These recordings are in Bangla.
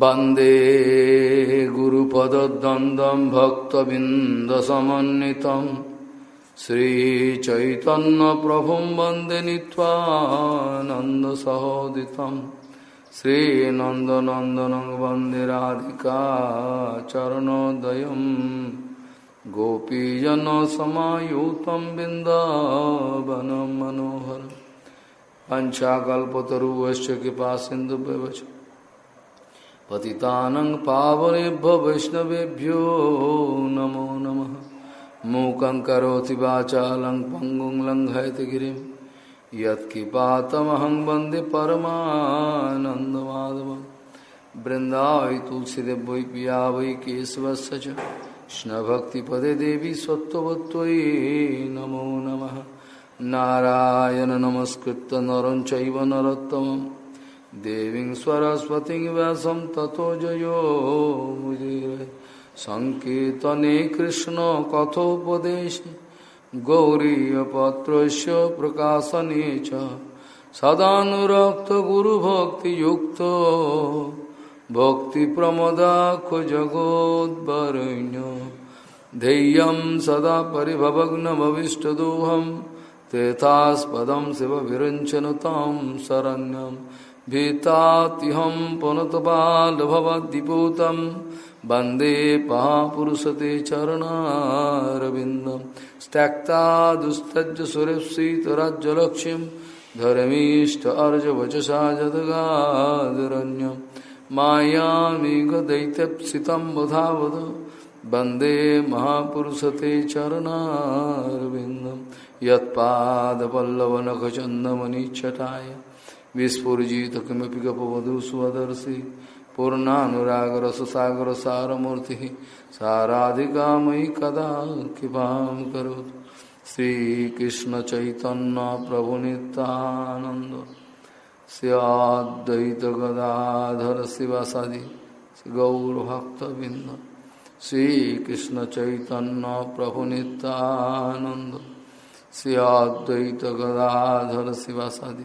वंदे गुरुपदद्वन्द्वं भक्तबिन्दसमन्वितं श्रीचैतन्यप्रभुं वंदे नीत्वानन्दसहोदितं श्रीनन्दनन्दनं वंदे राधिका चरणोदयं गोपीजनसमायुतं बिन्दावनं मनोहर पञ्चाकल्पतरुवश्च कृपा सिन्धुव्यवच पतितानं पावनेभ्य वैष्णवेभ्यो नमो नमः। मूकं करोति वाचालं पङ्गुं लङ्घयति गिरिं। यत्किपातमहं वंदे बृन्दावै तुलसीदेव वै पिया वै केशवस्य च कृष्णभक्तिपदे देवी सत्त्ववत्त्वयि नमो नमः। नारायण नमस्कृत्य नरं चैव नरोत्तमम्। देवी सरस्वती व्यासम तथो जो मुदीर। संकर्तने कृष्ण कथोपदेश गौरीपत्र प्रकाशने सदाक्त गुरुभक्ति भक्ति प्रमदाख जगोदण्य धैर्य सदा पिभवग्नमीष्टदोहम तेथास्पद शिव विरंचन तां शरण्यम। भीतात्यहं पुनतबालभवद्दिपूतं वंदे महापुरुषते चरणारविन्दं। त्यक्ता दुस्तज्ज सुरेप्सीतराज्यलक्ष्मीं धर्मीष्ट अर्जवचसा जदगादरण्यं। मायामेघदैत्यप्सितं वधावद। वंदे महापुरुषते चरणारविन्दं। यत्पादपल्लवनखचन्दमनिच्छटाय। विस्फुजित किमपि गपवधु स्वदर्शी पूर्णानुरागर सारमूर्ति साराधिका मयि कदा कृपा करो श्रीकृष्ण चैतन्य प्रभु नित्यानंद सियाद्वैत गदाधर शिवासादि गौरभक्तबिंद श्रीकृष्ण चैतन्य प्रभु नित्यानंद सियाद्वैत गदाधर शिवासादि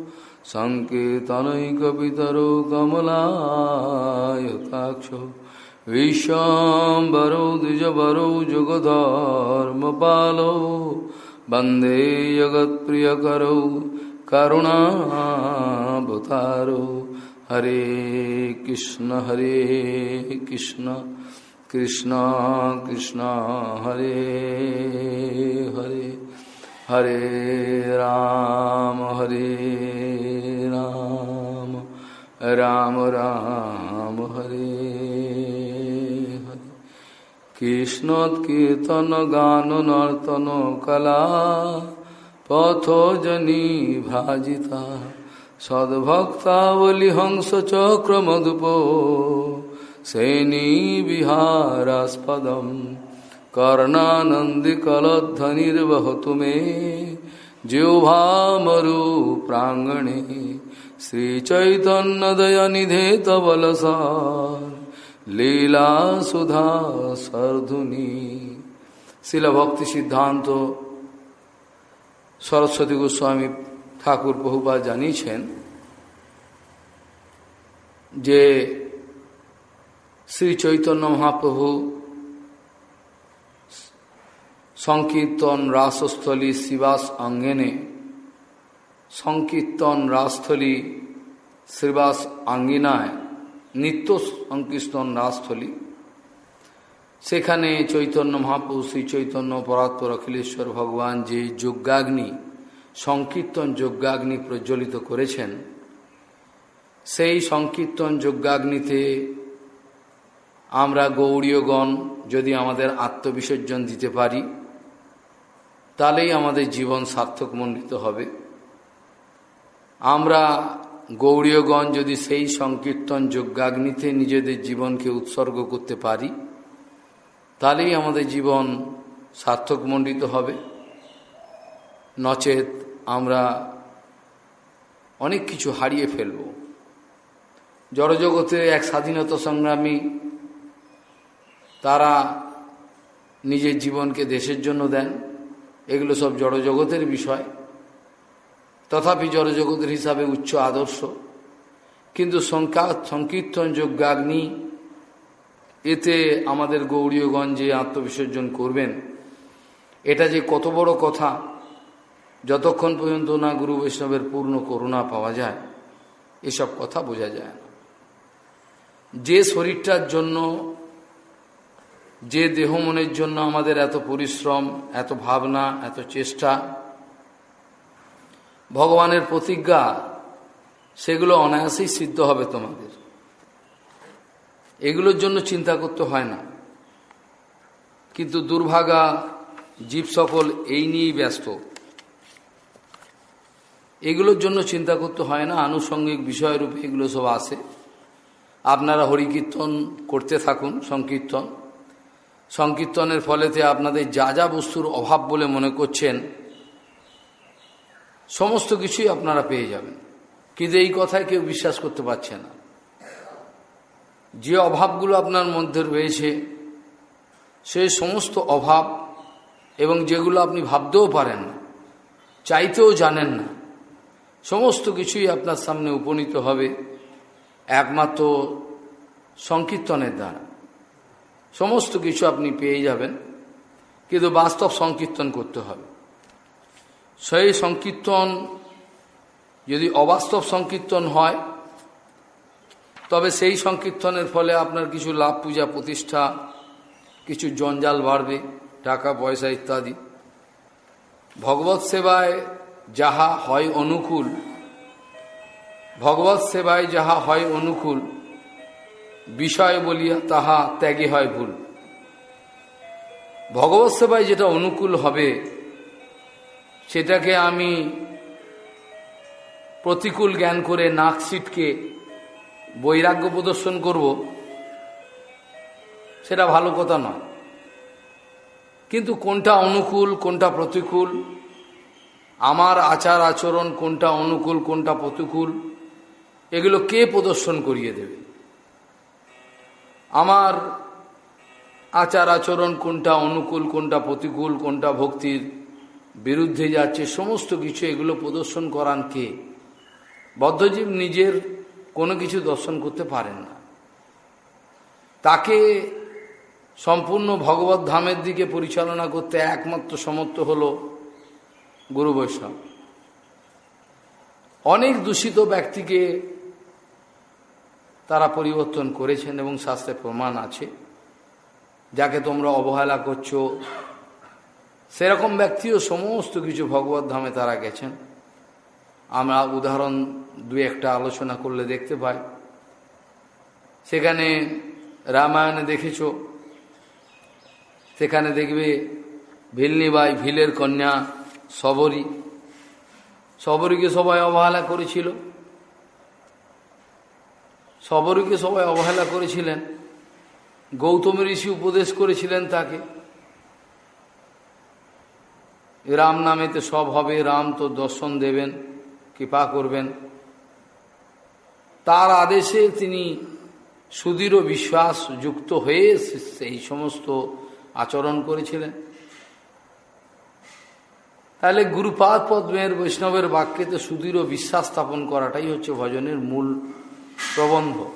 सङ्केतनैकपितरो कमलायताक्षो विश्वाम्बरो द्विजवरो जुगधर्मपालो वन्दे जगत्प्रियकरौ करुणावतारो हरे कृष्ण हरे कृष्ण कृष्ण कृष्ण हरे हरे हरे राम हरे राम राम राम हरे हरे कृष्णोत्कीर्तन गान नर्तन कला पथोजनी भाजिता सद्भक्तावली हंस चक्र मधुपो सैनी विहारास्पदम् कर्णानन्दिकलध्वनिर्वहतु मे जिह्वामरु प्राङ्गणे श्रीचैतन्यदयनिधे तबलसार লীলাসুধা সর্ধুনী শিল ভক্তি সিদ্ধান্ত সরস্বতী গোস্বামী ঠাকুর বহুবার জানিয়েছেন যে শ্রী চৈতন্য মহাপ্রভু সংকীর্তন রাসস্থলী শিবাস অঙ্গনে সংকীর্তন রাসস্থলী শ্রীবাস আঙ্গিনায় নিত্য সংকীর্তন রাসস্থলী। সেখানে চৈতন্য মহাপ্রভু শ্রী চৈতন্য পরাত্পর অখিলেশ্বর ভগবান যে যজ্ঞাগ্নি, সংকীর্তন যজ্ঞাগ্নি প্রজ্বলিত করেছেন, সেই সংকীর্তন যজ্ঞাগ্নিতে আমরা গৌরীয়গণ যদি আমাদের আত্মবিসর্জন দিতে পারি তাহলেই আমাদের জীবন সার্থক মণ্ডিত হবে। আমরা গৌরীয়গণ যদি সেই সংকীর্তন যজ্ঞাগ্নিতে নিজেদের জীবনকে উৎসর্গ করতে পারি, তাহলেই আমাদের জীবন সার্থক মণ্ডিত হবে। নচেত আমরা অনেক কিছু হারিয়ে ফেলব। জড়জগতে এক স্বাধীনতা সংগ্রামী তারা নিজের জীবনকে দেশের জন্য দেন। এগুলো সব জড়জগতের বিষয়। তথাপি জড়জগতের হিসাবে উচ্চ আদর্শ। কিন্তু সংকীর্তন যজ্ঞাগ্নি এতে আমাদের গৌরীয়গঞ্জে আত্মবিসর্জন করবেন, এটা যে কত বড় কথা, যতক্ষণ পর্যন্ত না গুরু বৈষ্ণবের পূর্ণ করুণা পাওয়া যায়, এসব কথা বোঝা যায় না। যে শরীরটার জন্য যে দেহ মনের জন্য আমাদের এত পরিশ্রম, এত ভাবনা, এত চেষ্টা, ভগবানের প্রতিজ্ঞা, সেগুলো অনায়াসেই সিদ্ধ হবে তোমাদের। এগুলোর জন্য চিন্তা করতে হয় না। কিন্তু দুর্ভাগা, জীব সকল এই নিয়েই ব্যস্ত। এগুলোর জন্য চিন্তা করতে হয় না, আনুষঙ্গিক বিষয়রূপে এগুলো সব আসে। আপনারা হরিকীর্তন করতে থাকুন, সংকীর্তন। সংকীর্তনের ফলেতে আপনাদের যা যা বস্তুর অভাব বলে মনে করছেন, সমস্ত কিছুই আপনারা পেয়ে যাবেন। কিন্তু এই কথায় কেউ বিশ্বাস করতে পারছে না। যে অভাবগুলো আপনার মধ্যে রয়েছে সেই সমস্ত অভাব এবং যেগুলো আপনি ভাবতেও পারেন না, চাইতেও জানেন না, সমস্ত কিছুই আপনার সামনে উপনীত হবে একমাত্র সংকীর্তনের দ্বারা। সমস্ত কিছু আপনি পেয়ে যাবেন, কিন্তু বাস্তব সংকীর্তন করতে হবে। সেই সংকীর্তন যদি অবাস্তব সংকীর্তন হয়, তবে সেই সংকীর্তনের ফলে আপনার কিছু লাভ পূজা প্রতিষ্ঠা, কিছু জঞ্জাল বাড়বে, টাকা, পয়সা ইত্যাদি। ভগবত সেবায় যাহা হয় অনুকূল, ভগবত সেবায় যাহা হয় অনুকূল বিষয় বলিয়া তাহা ত্যাগে হয় ভুল। ভগবত সেবায় যেটা অনুকূল হবে, সেটাকে আমি প্রতিকূল জ্ঞান করে নাক সিটকে বৈরাগ্য প্রদর্শন করব, সেটা ভালো কথা নয়। কিন্তু কোনটা অনুকূল, কোনটা প্রতিকূল, আমার আচার আচরণ কোনটা অনুকূল, কোনটা প্রতিকূল, এগুলো কে প্রদর্শন করিয়ে দেবে? আমার আচার আচরণ কোনটা অনুকূল, কোনটা প্রতিকূল, কোনটা ভক্তির বিরুদ্ধে যাচ্ছে, সমস্ত কিছু এগুলো প্রদর্শন করান কে? বদ্ধজীব নিজের কোনো কিছু দর্শন করতে পারেন না। তাকে সম্পূর্ণ ভগবত ধামের দিকে পরিচালনা করতে একমাত্র সমর্থ হল গুরু বৈষ্ণব। অনেক দূষিত ব্যক্তিকে তারা পরিবর্তন করেছেন এবং শাস্ত্রে প্রমাণ আছে। যাকে তোমরা অবহেলা করছ, সেরকম ব্যক্তিও সমস্ত কিছু ভগবত ধামে তারা গেছেন। আমরা উদাহরণ দু একটা আলোচনা করলে দেখতে পাই। সেখানে রামায়ণে দেখেছ? সেখানে দেখবে ভিলনিবাই ভিলের কন্যা সবরী। সবরীকে সবাই অবহেলা করেছিল। সবরীকে সবাই অবহেলা করেছিলেন। গৌতম ঋষি উপদেশ করেছিলেন তাকে। রাম নামেতে সব হবে, রাম তো দর্শন দেবেন, কৃপা করবেন। তার আদেশে তিনি সুদৃঢ় বিশ্বাস যুক্ত হয়ে সেই সমস্ত আচরণ করেছিলেন। তাহলে গুরুপাদ পদ্মের বৈষ্ণবের বাক্যেতে সুদৃঢ় বিশ্বাস স্থাপন করাটাই হচ্ছে ভজনের মূল প্রবন্ধ।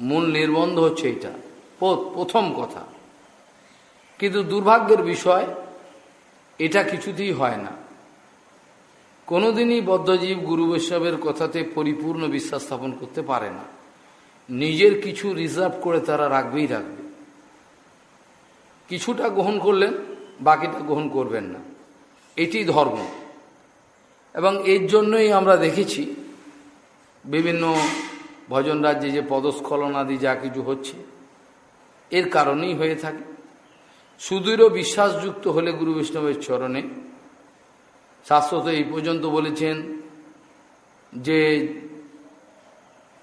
মূল নির্বন্ধ হচ্ছে এটা। প্রথম কথা। কিন্তু দুর্ভাগ্যের বিষয়, এটা কিছুতেই হয় না। কোনোদিনই বদ্ধজীব গুরু বৈষ্ণবের কথাতে পরিপূর্ণ বিশ্বাস স্থাপন করতে পারে না। নিজের কিছু রিজার্ভ করে তারা রাখবেই রাখবে। কিছুটা গ্রহণ করলেন, বাকিটা গ্রহণ করবেন না। এটি ধর্ম। এবং এর জন্যই আমরা দেখেছি বিভিন্ন ভজন রাজ্যে যে পদস্খলন আদি যা কিছু হচ্ছে, এর কারণেই হয়ে থাকে। সুদৃঢ় বিশ্বাসযুক্ত হলে গুরু বৈষ্ণবের চরণে। শাশ্বত এই পর্যন্ত বলেছেন যে,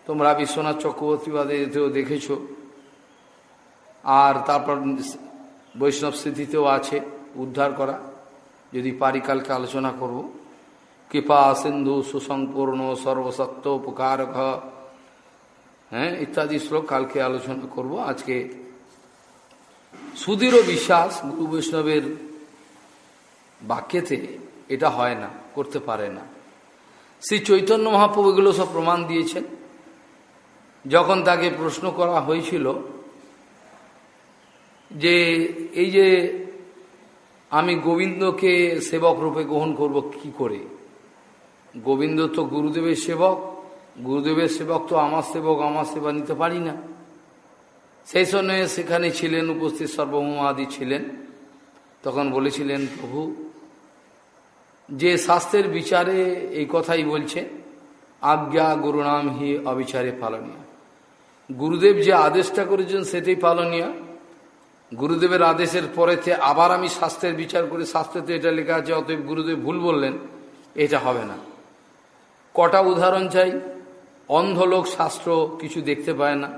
তোমরা বিশ্বনাথ চক্রবর্তীবাদেতেও দেখেছ। আর তারপর বৈষ্ণব স্মৃতিতেও আছে উদ্ধার করা। যদি পারি কালকে আলোচনা করব। কৃপা সিন্ধু সুসম্পূর্ণ সর্বসত্ব উপকারক হ্যাঁ ইত্যাদি শ্লোক কালকে আলোচনা করব। আজকে সুদৃঢ় বিশ্বাস গুরু বৈষ্ণবের বাক্যেতে এটা হয় না, করতে পারে না। শ্রী চৈতন্য মহাপ্রভু এগুলো সব প্রমাণ দিয়েছেন। যখন তাকে প্রশ্ন করা হয়েছিল যে, এই যে আমি গোবিন্দকে সেবক রূপে গ্রহণ করব কি করে? গোবিন্দ তো গুরুদেবের সেবক গুরুদেবের সেবক তো আমার সেবক, আমার সেবা নিতে পারি না। সেই সময়ে সেখানে ছিলেন, উপস্থিত সর্বভৌমাদি ছিলেন। তখন বলেছিলেন, প্রভু, যে শাস্ত্রের বিচারে এই কথাই বলছে, আজ্ঞা গুরুনাম হি অবিচারে পালনীয়। গুরুদেব যে আদেশটা করেছেন সেটাই পালনীয়। গুরুদেবের আদেশের পরেতে আবার আমি শাস্ত্রের বিচার করে, শাস্ত্রেতে এটা লেখা আছে, অতএব গুরুদেব ভুল বললেন, এটা হবে না। কটা উদাহরণ চাই? অন্ধ লোক শাস্ত্র কিছু দেখতে পায় না।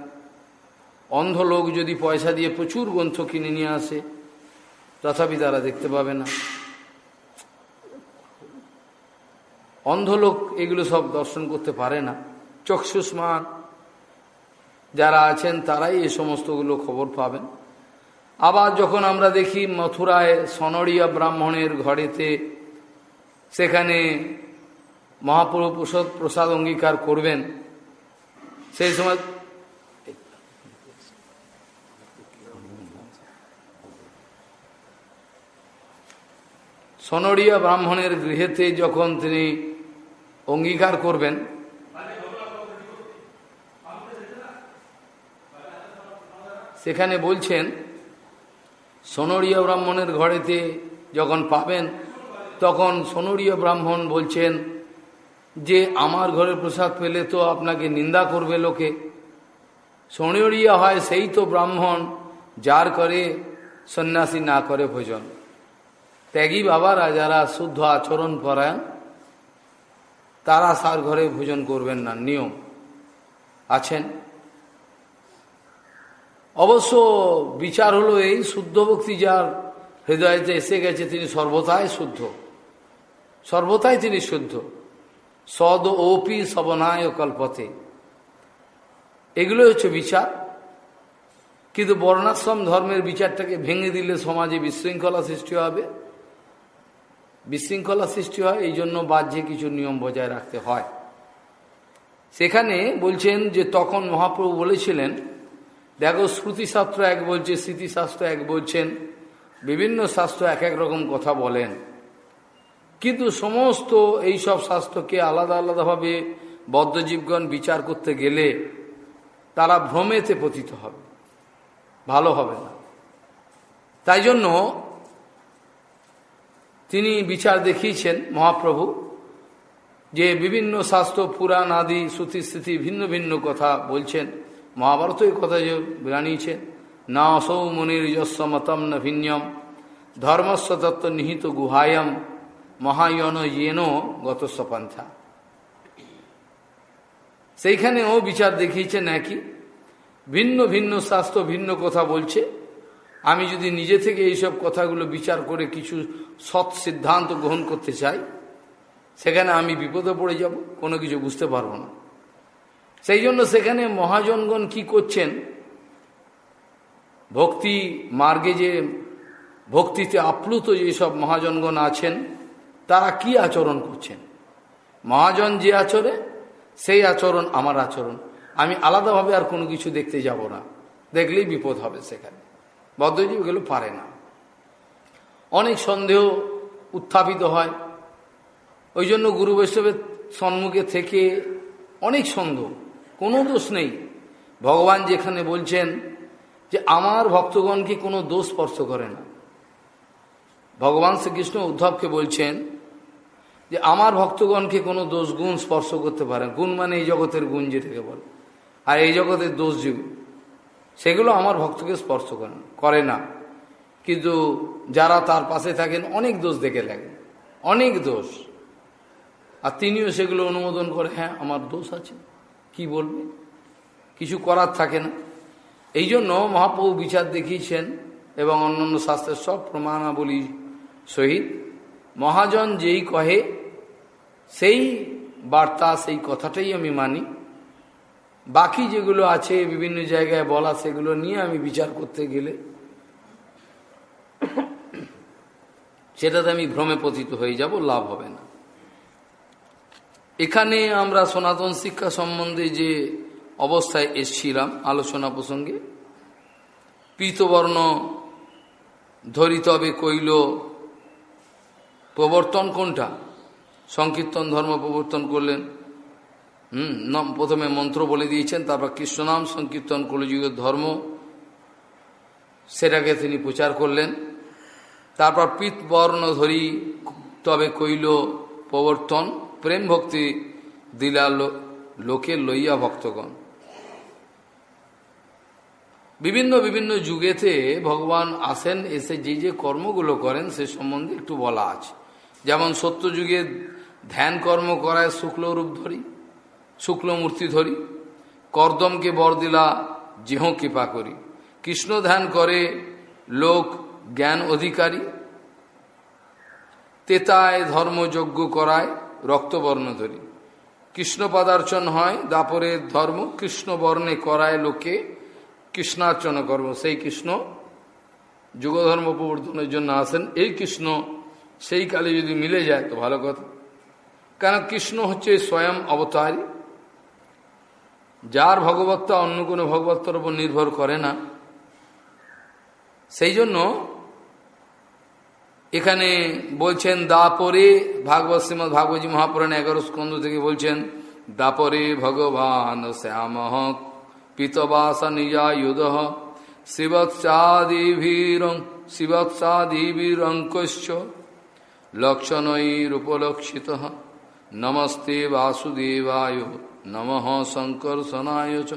অন্ধ লোক যদি পয়সা দিয়ে প্রচুর গ্রন্থ কিনে নিয়ে আসে, তথাপি তারা দেখতে পাবে না। অন্ধ লোক এগুলো সব দর্শন করতে পারে না। চক্ষুষ্মান যারা আছেন, তারাই এ সমস্তগুলো খবর পাবেন। আবার যখন আমরা দেখি মথুরায় সনড়িয়া ব্রাহ্মণের ঘরেতে সেখানে মহাপ্রভু প্রসাদ প্রসাদ অঙ্গীকার করবেন সেই সময় সনড়িয়া ব্রাহ্মণের গৃহেতে যখন তিনি অঙ্গীকার করবেন, সেখানে বলছেন, সোনড়িয়া ব্রাহ্মণের ঘরেতে যখন পাবেন, তখন সোনড়িয়া ব্রাহ্মণ বলছেন যে আমার ঘরের প্রসাদ পেলে তো আপনাকে নিন্দা করবে লোকে। সোনড়িয়া হয় সেই তো ব্রাহ্মণ যার করে সন্ন্যাসী না করে ভোজন। ত্যাগী বাবারা যারা শুদ্ধ আচরণ পরায়ণ তারা সার ঘরে ভোজন করবেন না, নিয়ম আছেন। অবশ্য বিচার হলো এই, শুদ্ধ ভক্তি যার হৃদয়তে এসে গেছে তিনি সর্বতাই শুদ্ধ। সর্বতাই তিনি শুদ্ধ। সদ ওপি সবনায় কল্পতে। এগুলোই হচ্ছে বিচার। কিন্তু বর্ণাশ্রম ধর্মের বিচারটাকে ভেঙে দিলে সমাজে বিশৃঙ্খলা সৃষ্টি হবে। বিশৃঙ্খলা সৃষ্টি হয়, এই জন্য বাহ্যে কিছু নিয়ম বজায় রাখতে হয়। সেখানে বলছেন যে তখন মহাপ্রভু বলেছিলেন, দেখো শ্রুতিশাস্ত্র এক বলছে, স্মৃতিশাস্ত্র এক বলছেন, বিভিন্ন শাস্ত্র এক এক রকম কথা বলেন। কিন্তু সমস্ত এই সব শাস্ত্রকে আলাদা আলাদাভাবে বদ্ধজীবগণ বিচার করতে গেলে তারা ভ্রমেতে পতিত হবে। ভালো হবে না। তাই জন্য তিনি বিচার দেখিয়েছেন মহাপ্রভু যে বিভিন্ন শাস্ত্র পুরাণ আদি, শ্রুতি স্থিতি, ভিন্ন ভিন্ন কথা বলছেন। মহাভারত এই কথা যে জানিয়েছেন না অসৌ মুনির যস্ব মতম ন ভিন্নম ধর্মস্ব তত্ত্ব নিহিত গুহায়ম মহায়ন ইয়েন গত সপন্থা। সেইখানেও বিচার দেখিয়েছেন একই ভিন্ন ভিন্ন শাস্ত্র, ভিন্ন কথা বলছে। আমি যদি নিজে থেকে এইসব কথাগুলো বিচার করে কিছু সৎ সিদ্ধান্ত গ্রহণ করতে চাই, সেখানে আমি বিপদে পড়ে যাব, কোনো কিছু বুঝতে পারব না। সেই জন্য সেখানে মহাজনগণ কি করছেন? ভক্তি মার্গে যে ভক্তিতে আপ্লুত যেসব মহাজনগণ আছেন তারা কি আচরণ করছেন? মহাজন যে আচরে, সেই আচরণ আমার আচরণ। আমি আলাদাভাবে আর কোনো কিছু দেখতে যাব না। দেখলেই বিপদ হবে সেখানে। বদ্ধজীব এগুলো পারে না। অনেক সন্দেহ উত্থাপিত হয়। ওই জন্য গুরু বৈষ্ণবের সম্মুখে থেকে অনেক সন্দেহ, কোনো দোষ নেই। ভগবান যেখানে বলছেন যে, আমার ভক্তগণকে কোনো দোষ স্পর্শ করে না? ভগবান শ্রীকৃষ্ণ উদ্ধবকে বলছেন যে আমার ভক্তগণকে কোনো দোষ গুণ স্পর্শ করতে পারে গুণ মানে এই জগতের গুণ যেটাকে বলে। আর এই জগতের দোষ যেগুলো সেগুলো আমার ভক্তকে স্পর্শ করেন করে না। কিন্তু যারা তার পাশে থাকেন, অনেক দোষ দেখে লাগে অনেক দোষ। আর তিনিও সেগুলো অনুমোদন করে হ্যাঁ আমার দোষ আছে। কি বলবে? কিছু করার থাকে না। এই জন্য মহাপ্রভু বিচার দেখিয়েছেন এবং অন্যান্য শাস্ত্রের সব প্রমাণাবলী সহিত মহাজন যেই কহে, সেই বার্তা, সেই কথাটাই আমি মানি। বাকি যেগুলো আছে, বিভিন্ন জায়গায় বলা, সেগুলো নিয়ে আমি বিচার করতে গেলে সেটাতে আমি ভ্রমে পতিত হয়ে যাব, লাভ হবে না। এখানে আমরা সনাতন শিক্ষা সম্বন্ধে যে অবস্থায় এসছিলাম, আলোচনা প্রসঙ্গে, পীতবর্ণ ধরিতবে কইল প্রবর্তন কোনটা? সংকীর্তন, ধর্ম প্রবর্তন করলেন। হুম প্রথমে মন্ত্র বলে দিয়েছেন, তারপর কৃষ্ণনাম, সংকীর্তন, কলযুগের ধর্ম। সেটাকে তিনি প্রচার করলেন। তারপর বর্ণ, ধরি, তবে কইল, প্রবর্তন, প্রেম ভক্তি দিলা লোকে লইয়া ভক্তগণ। বিভিন্ন বিভিন্ন যুগেতে ভগবান আসেন, এসে যে যে কর্মগুলো করেন, সে সম্বন্ধে একটু বলা আছে। যেমন সত্য যুগে ধ্যান কর্ম করায় শুক্ল রূপ ধরি শুক্ল মূর্তি ধরি, কর্দমকে বর দিলা যেহ কৃপা করি। কৃষ্ণ ধ্যান করে লোক জ্ঞান অধিকারী, তেতায় ধর্মযজ্ঞ করায় রক্তবর্ণ ধরি। কৃষ্ণ পদার্চন হয় দাপরের ধর্ম, কৃষ্ণ বর্ণে করায় লোকে কৃষ্ণার্চনা কর্ম। সেই কৃষ্ণ যুগধর্ম প্রবর্তনের জন্য আসেন। এই কৃষ্ণ সেই কালে যদি মিলে যায় তো ভালো কথা। কেন কৃষ্ণ হচ্ছে স্বয়ং অবতারী। যার ভগবত্তা অন্য কোনো ভগবত্তার উপর নির্ভর করে না। সেই জন্য এখানে বলছেন, দাপরে ভাগবত শ্রীমদ ভাগবতী মহাপুরাণ এগারো স্কন্ধ থেকে বলছেন, দাপরে ভগবান শ্যাম পিতবাস নিজায়ুধ শিবৎসাদিভীরং শিবৎসাদিভীরঙ্কশ্চ লক্ষণৈরুপলক্ষিত নমস্তে বাসুদেবায় নম শঙ্কর্ষণায় চ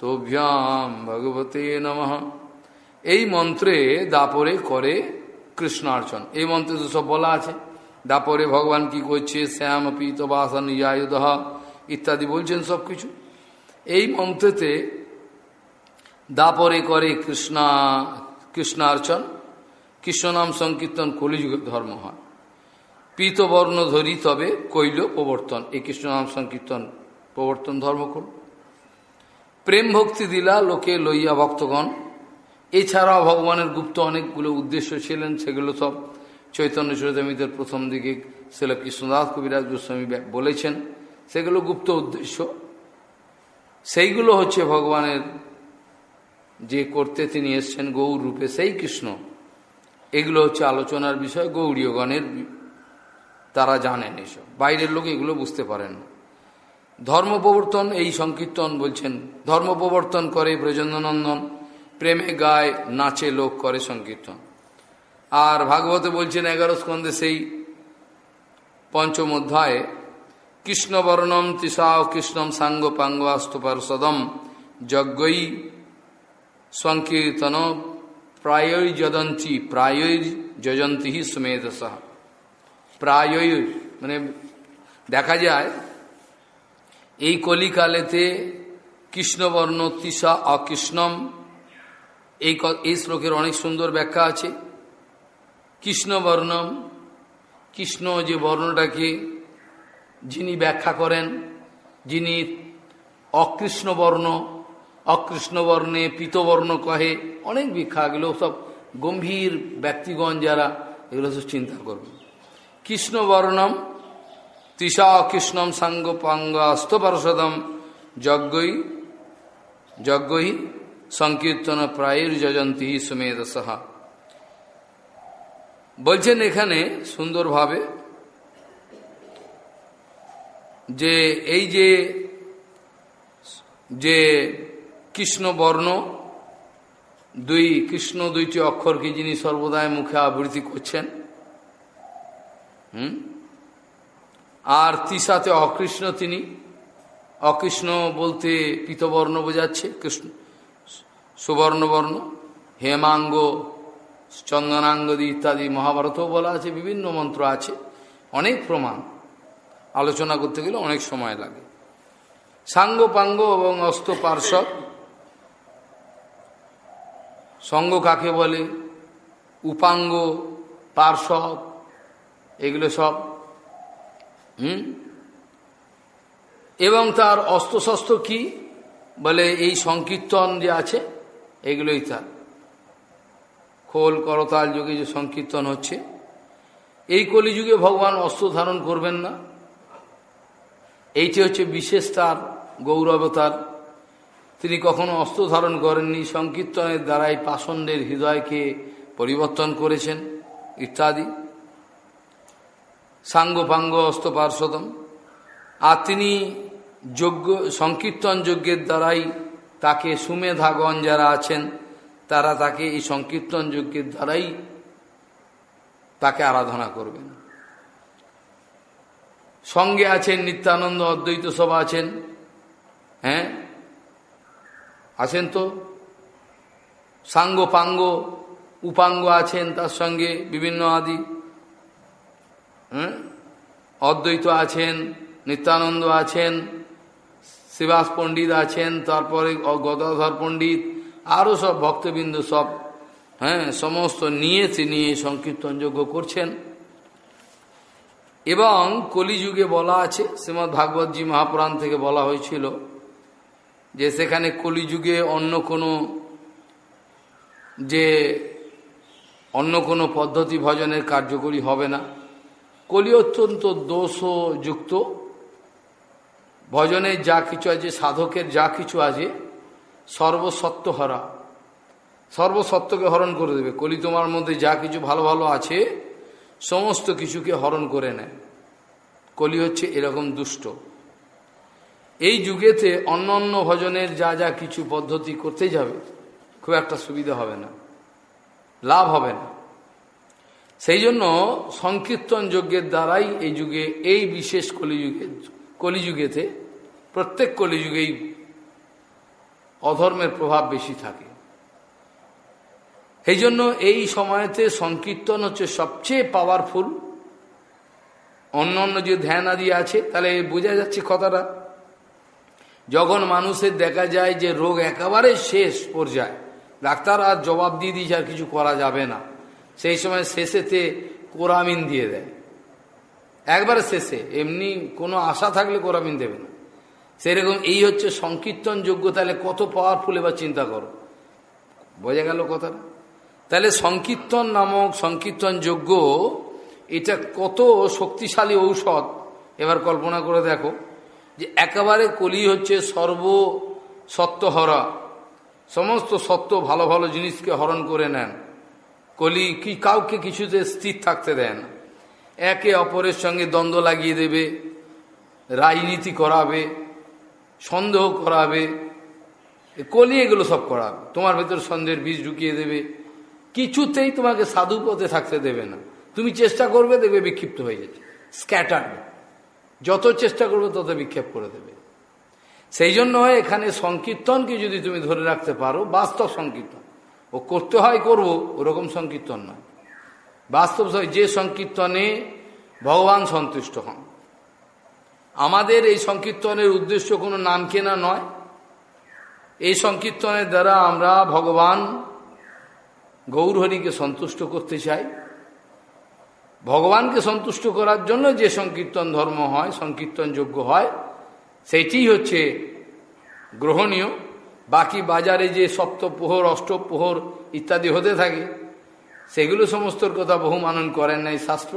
তোভ্যাম ভগবতে নম। এই মন্ত্রে দাপরে করে কৃষ্ণার্চন। এই মন্ত্রে তো সব বলা আছে। দাপরে ভগবান কি করছে? শ্যাম, পীত, বাসন ইয়ায়ুধ ইত্যাদি বলছেন সব কিছু এই মন্ত্রেতে দাপরে করে কৃষ্ণা, কৃষ্ণার্চন। কৃষ্ণনাম সংকীর্তন কলিযুগের ধর্ম হয়। পীতবর্ণ ধরি তবে কৈল প্রবর্তন। এই কৃষ্ণনাম সংকীর্তন প্রবর্তন ধর্ম করল প্রেম ভক্তি দিলা লোকে লইয়া ভক্তগণ। এছাড়াও ভগবানের গুপ্ত অনেকগুলো উদ্দেশ্য ছিলেন, সেগুলো সব চৈতন্য চৈতমিতের প্রথম দিকে শিল কৃষ্ণদাস কবিরাজ গোস্বামী বলেছেন। সেগুলো গুপ্ত উদ্দেশ্য। সেইগুলো হচ্ছে ভগবানের যে করতে তিনি এসছেন গৌর রূপে, সেই কৃষ্ণ। এগুলো হচ্ছে আলোচনার বিষয় গৌরীয়গণের তারা জানেন এসব। বাইরের লোক এগুলো বুঝতে পারেন ধর্ম প্রবর্তন, এই সংকীর্তন বলছেন, ধর্ম প্রবর্তন করে ব্রজেন্দ্রনন্দন, প্রেমে গায়, নাচে লোক করে সংকীর্তন। আর ভাগবতে বলছেন এগারো স্কন্ধে সেই পঞ্চম অধ্যায়ে, কৃষ্ণবর্ণম তিসাও কৃষ্ণম সাঙ্গ পাঙ্গ আস্তপার্ষদম যজ্ঞই সংকীর্তন প্রায়ই যদন্তি প্রায়ই যজন্তি সুমেধস প্রায়ই মানে দেখা যায় এই কলিকালেতে কৃষ্ণবর্ণ তিসা অকৃষ্ণম এই এই শ্লোকের অনেক সুন্দর ব্যাখ্যা আছে কৃষ্ণবর্ণম কৃষ্ণ যে বর্ণটাকে যিনি ব্যাখ্যা করেন যিনি অকৃষ্ণবর্ণ অকৃষ্ণবর্ণে, পিতবর্ণ কহে, অনেক ব্যাখ্যা এগুলো সব গম্ভীর ব্যক্তিগণ যারা, এগুলো সব চিন্তা করবে। কৃষ্ণবর্ণম তৃষা অকৃষ্ণম সাঙ্গ পাঙ্গ অস্তপার্ষদম যজ্ঞই যজ্ঞই সংকীর্তন প্রায়ের যজন্তী সুমেধ সাহা বলছেন এখানে সুন্দরভাবে যে এই যে যে কৃষ্ণ বর্ণ, দুই কৃষ্ণ, দুইটি অক্ষরকে যিনি সর্বদাই মুখে আবৃত্তি করছেন? আর তিসাতে অকৃষ্ণ তিনি। অকৃষ্ণ বলতে পিতবর্ণ বোঝাচ্ছে, কৃষ্ণ, সুবর্ণবর্ণ, হেমাঙ্গ, চন্দনাঙ্গদি ইত্যাদি মহাভারতও বলা আছে, বিভিন্ন মন্ত্র আছে, অনেক প্রমাণ। আলোচনা করতে গেলে অনেক সময় লাগে। সাঙ্গ পাঙ্গ এবং অস্ত পার্শ্বদ সঙ্গ কাকে বলে? উপাঙ্গ, পার্শ্বদ, এগুলো সব, হুম? এবং তার অস্ত্রশস্ত্র কি? বলে এই সংকীর্তন যে আছে, এগুলোই তার। খোল, করতাল যুগে যে সংকীর্তন হচ্ছে, এই কলিযুগে ভগবান অস্ত্র ধারণ করবেন না। এইটি হচ্ছে বিশেষ তার গৌরবতার তিনি কখনো অস্ত্র ধারণ করেননি, সংকীর্তনের দ্বারাই পাষণ্ডের হৃদয়কে পরিবর্তন করেছেন, ইত্যাদি। সাঙ্গ পাঙ্গ অস্ত্র পার্শ্বতম আর তিনি যজ্ঞ সংকীর্তন যজ্ঞের দ্বারাই তাকে সুমেধাগণ যারা আছেন, তারা তাকে এই সংকীর্তন যজ্ঞের দ্বারাই তাকে আরাধনা করবেন। সঙ্গে আছেন নিত্যানন্দ অদ্বৈত সভা আছেন হ্যাঁ? আছেন তো? সাঙ্গ পাঙ্গ উপাঙ্গ আছেন তার সঙ্গে বিভিন্ন আদি। হ্যাঁ অদ্বৈত আছেন, নিত্যানন্দ আছেন, শিবাস পণ্ডিত আছেন, তারপরে গদাধর পণ্ডিত আরও সব ভক্তবৃন্দ সব হ্যাঁ সমস্ত নিয়ে তিনি সংকীর্তন যোগ্য করছেন। এবং কলিযুগে বলা আছে শ্রীমৎ ভাগবতজি মহাপুরাণ থেকে বলা হয়েছিল যে সেখানে কলিযুগে অন্য কোনো যে অন্য কোনো পদ্ধতি ভজনের কার্যকরী হবে না। কলি অত্যন্ত দোষযুক্ত। ভজনের যা কিছু আছে, সাধকের যা কিছু আছে সর্বসত্ব হরা সর্বসত্বকে হরণ করে দেবে। কলি তোমার মধ্যে যা কিছু ভালো ভালো আছে, সমস্ত কিছুকে হরণ করে নেয়। কলি হচ্ছে এরকম দুষ্ট। এই যুগেতে অন্য অন্য ভজনের যা যা কিছু পদ্ধতি করতে যাবে খুব একটা সুবিধা হবে না, লাভ হবে না। সেই জন্য সংকীর্তন যজ্ঞের দ্বারাই এই যুগে, এই বিশেষ কলিযুগে, কলিযুগেতে, প্রত্যেক কলিযুগেই অধর্মের প্রভাব বেশি থাকে। এই জন্য এই সময়তে সংকীর্তন হচ্ছে সবচেয়ে পাওয়ারফুল অন্য অন্য যে ধ্যান আদি আছে, তাহলে বোঝা যাচ্ছে কথাটা। যখন মানুষের দেখা যায় যে রোগ একেবারে শেষ পর্যায়ে, ডাক্তার আর জবাব দিয়ে দিয়েছে আর কিছু করা যাবে না। সেই সময় শেষেতে কোরামিন দিয়ে দেয়। একবারে শেষে, এমনি কোনো আশা থাকলে কোরামিন দেবে না। সেরকম এই হচ্ছে সংকীর্তন যোগ্য তাহলে কত পাওয়ারফুল এবার চিন্তা করো। বোঝা গেল কথাটা? তাহলে সংকীর্তন নামক সংকীর্তন যোগ্য এটা কত শক্তিশালী ঔষধ? এবার কল্পনা করে দেখো। যে একেবারে কলি হচ্ছে সর্ব সত্যহরা। সমস্ত সত্য ভালো ভালো জিনিসকে হরণ করে নেন। কলি কি কাউকে কিছুতে স্থির থাকতে দেয় না। একে অপরের সঙ্গে দ্বন্দ্ব লাগিয়ে দেবে, রাজনীতি করাবে, সন্দেহ করাবে। কলি এগুলো সব করাবে। তোমার ভেতর সন্দেহের বীজ ঢুকিয়ে দেবে। কিছুতেই তোমাকে সাধু পথে থাকতে দেবে না। তুমি চেষ্টা করবে দেখবে বিক্ষিপ্ত হয়ে যাচ্ছে। স্ক্যাটার যত চেষ্টা করবে তত বিক্ষেপ করে দেবে। সেই জন্য এখানে সংকীর্তনকে যদি তুমি ধরে রাখতে পারো, বাস্তব সংকীর্তন। ও করতে হয়, করব, ওরকম সংকীর্তন নয়। বাস্তব যে সংকীর্তনে ভগবান সন্তুষ্ট হন। আমাদের এই সংকীর্তনের উদ্দেশ্য কোনো নাম কেনা নয়। এই সংকীর্তনের দ্বারা আমরা ভগবান গৌরহরিকে সন্তুষ্ট করতে চাই। ভগবানকে সন্তুষ্ট করার জন্য যে সংকীর্তন ধর্ম হয়, সংকীর্তন যোগ্য হয়, সেইটি হচ্ছে গ্রহণীয়। বাকি বাজারে যে সপ্তপ্রহর অষ্টপ্রহর ইত্যাদি হতে থাকে, সেগুলো সমস্তর কথা বহু মানন করেন নাই শাস্ত্র।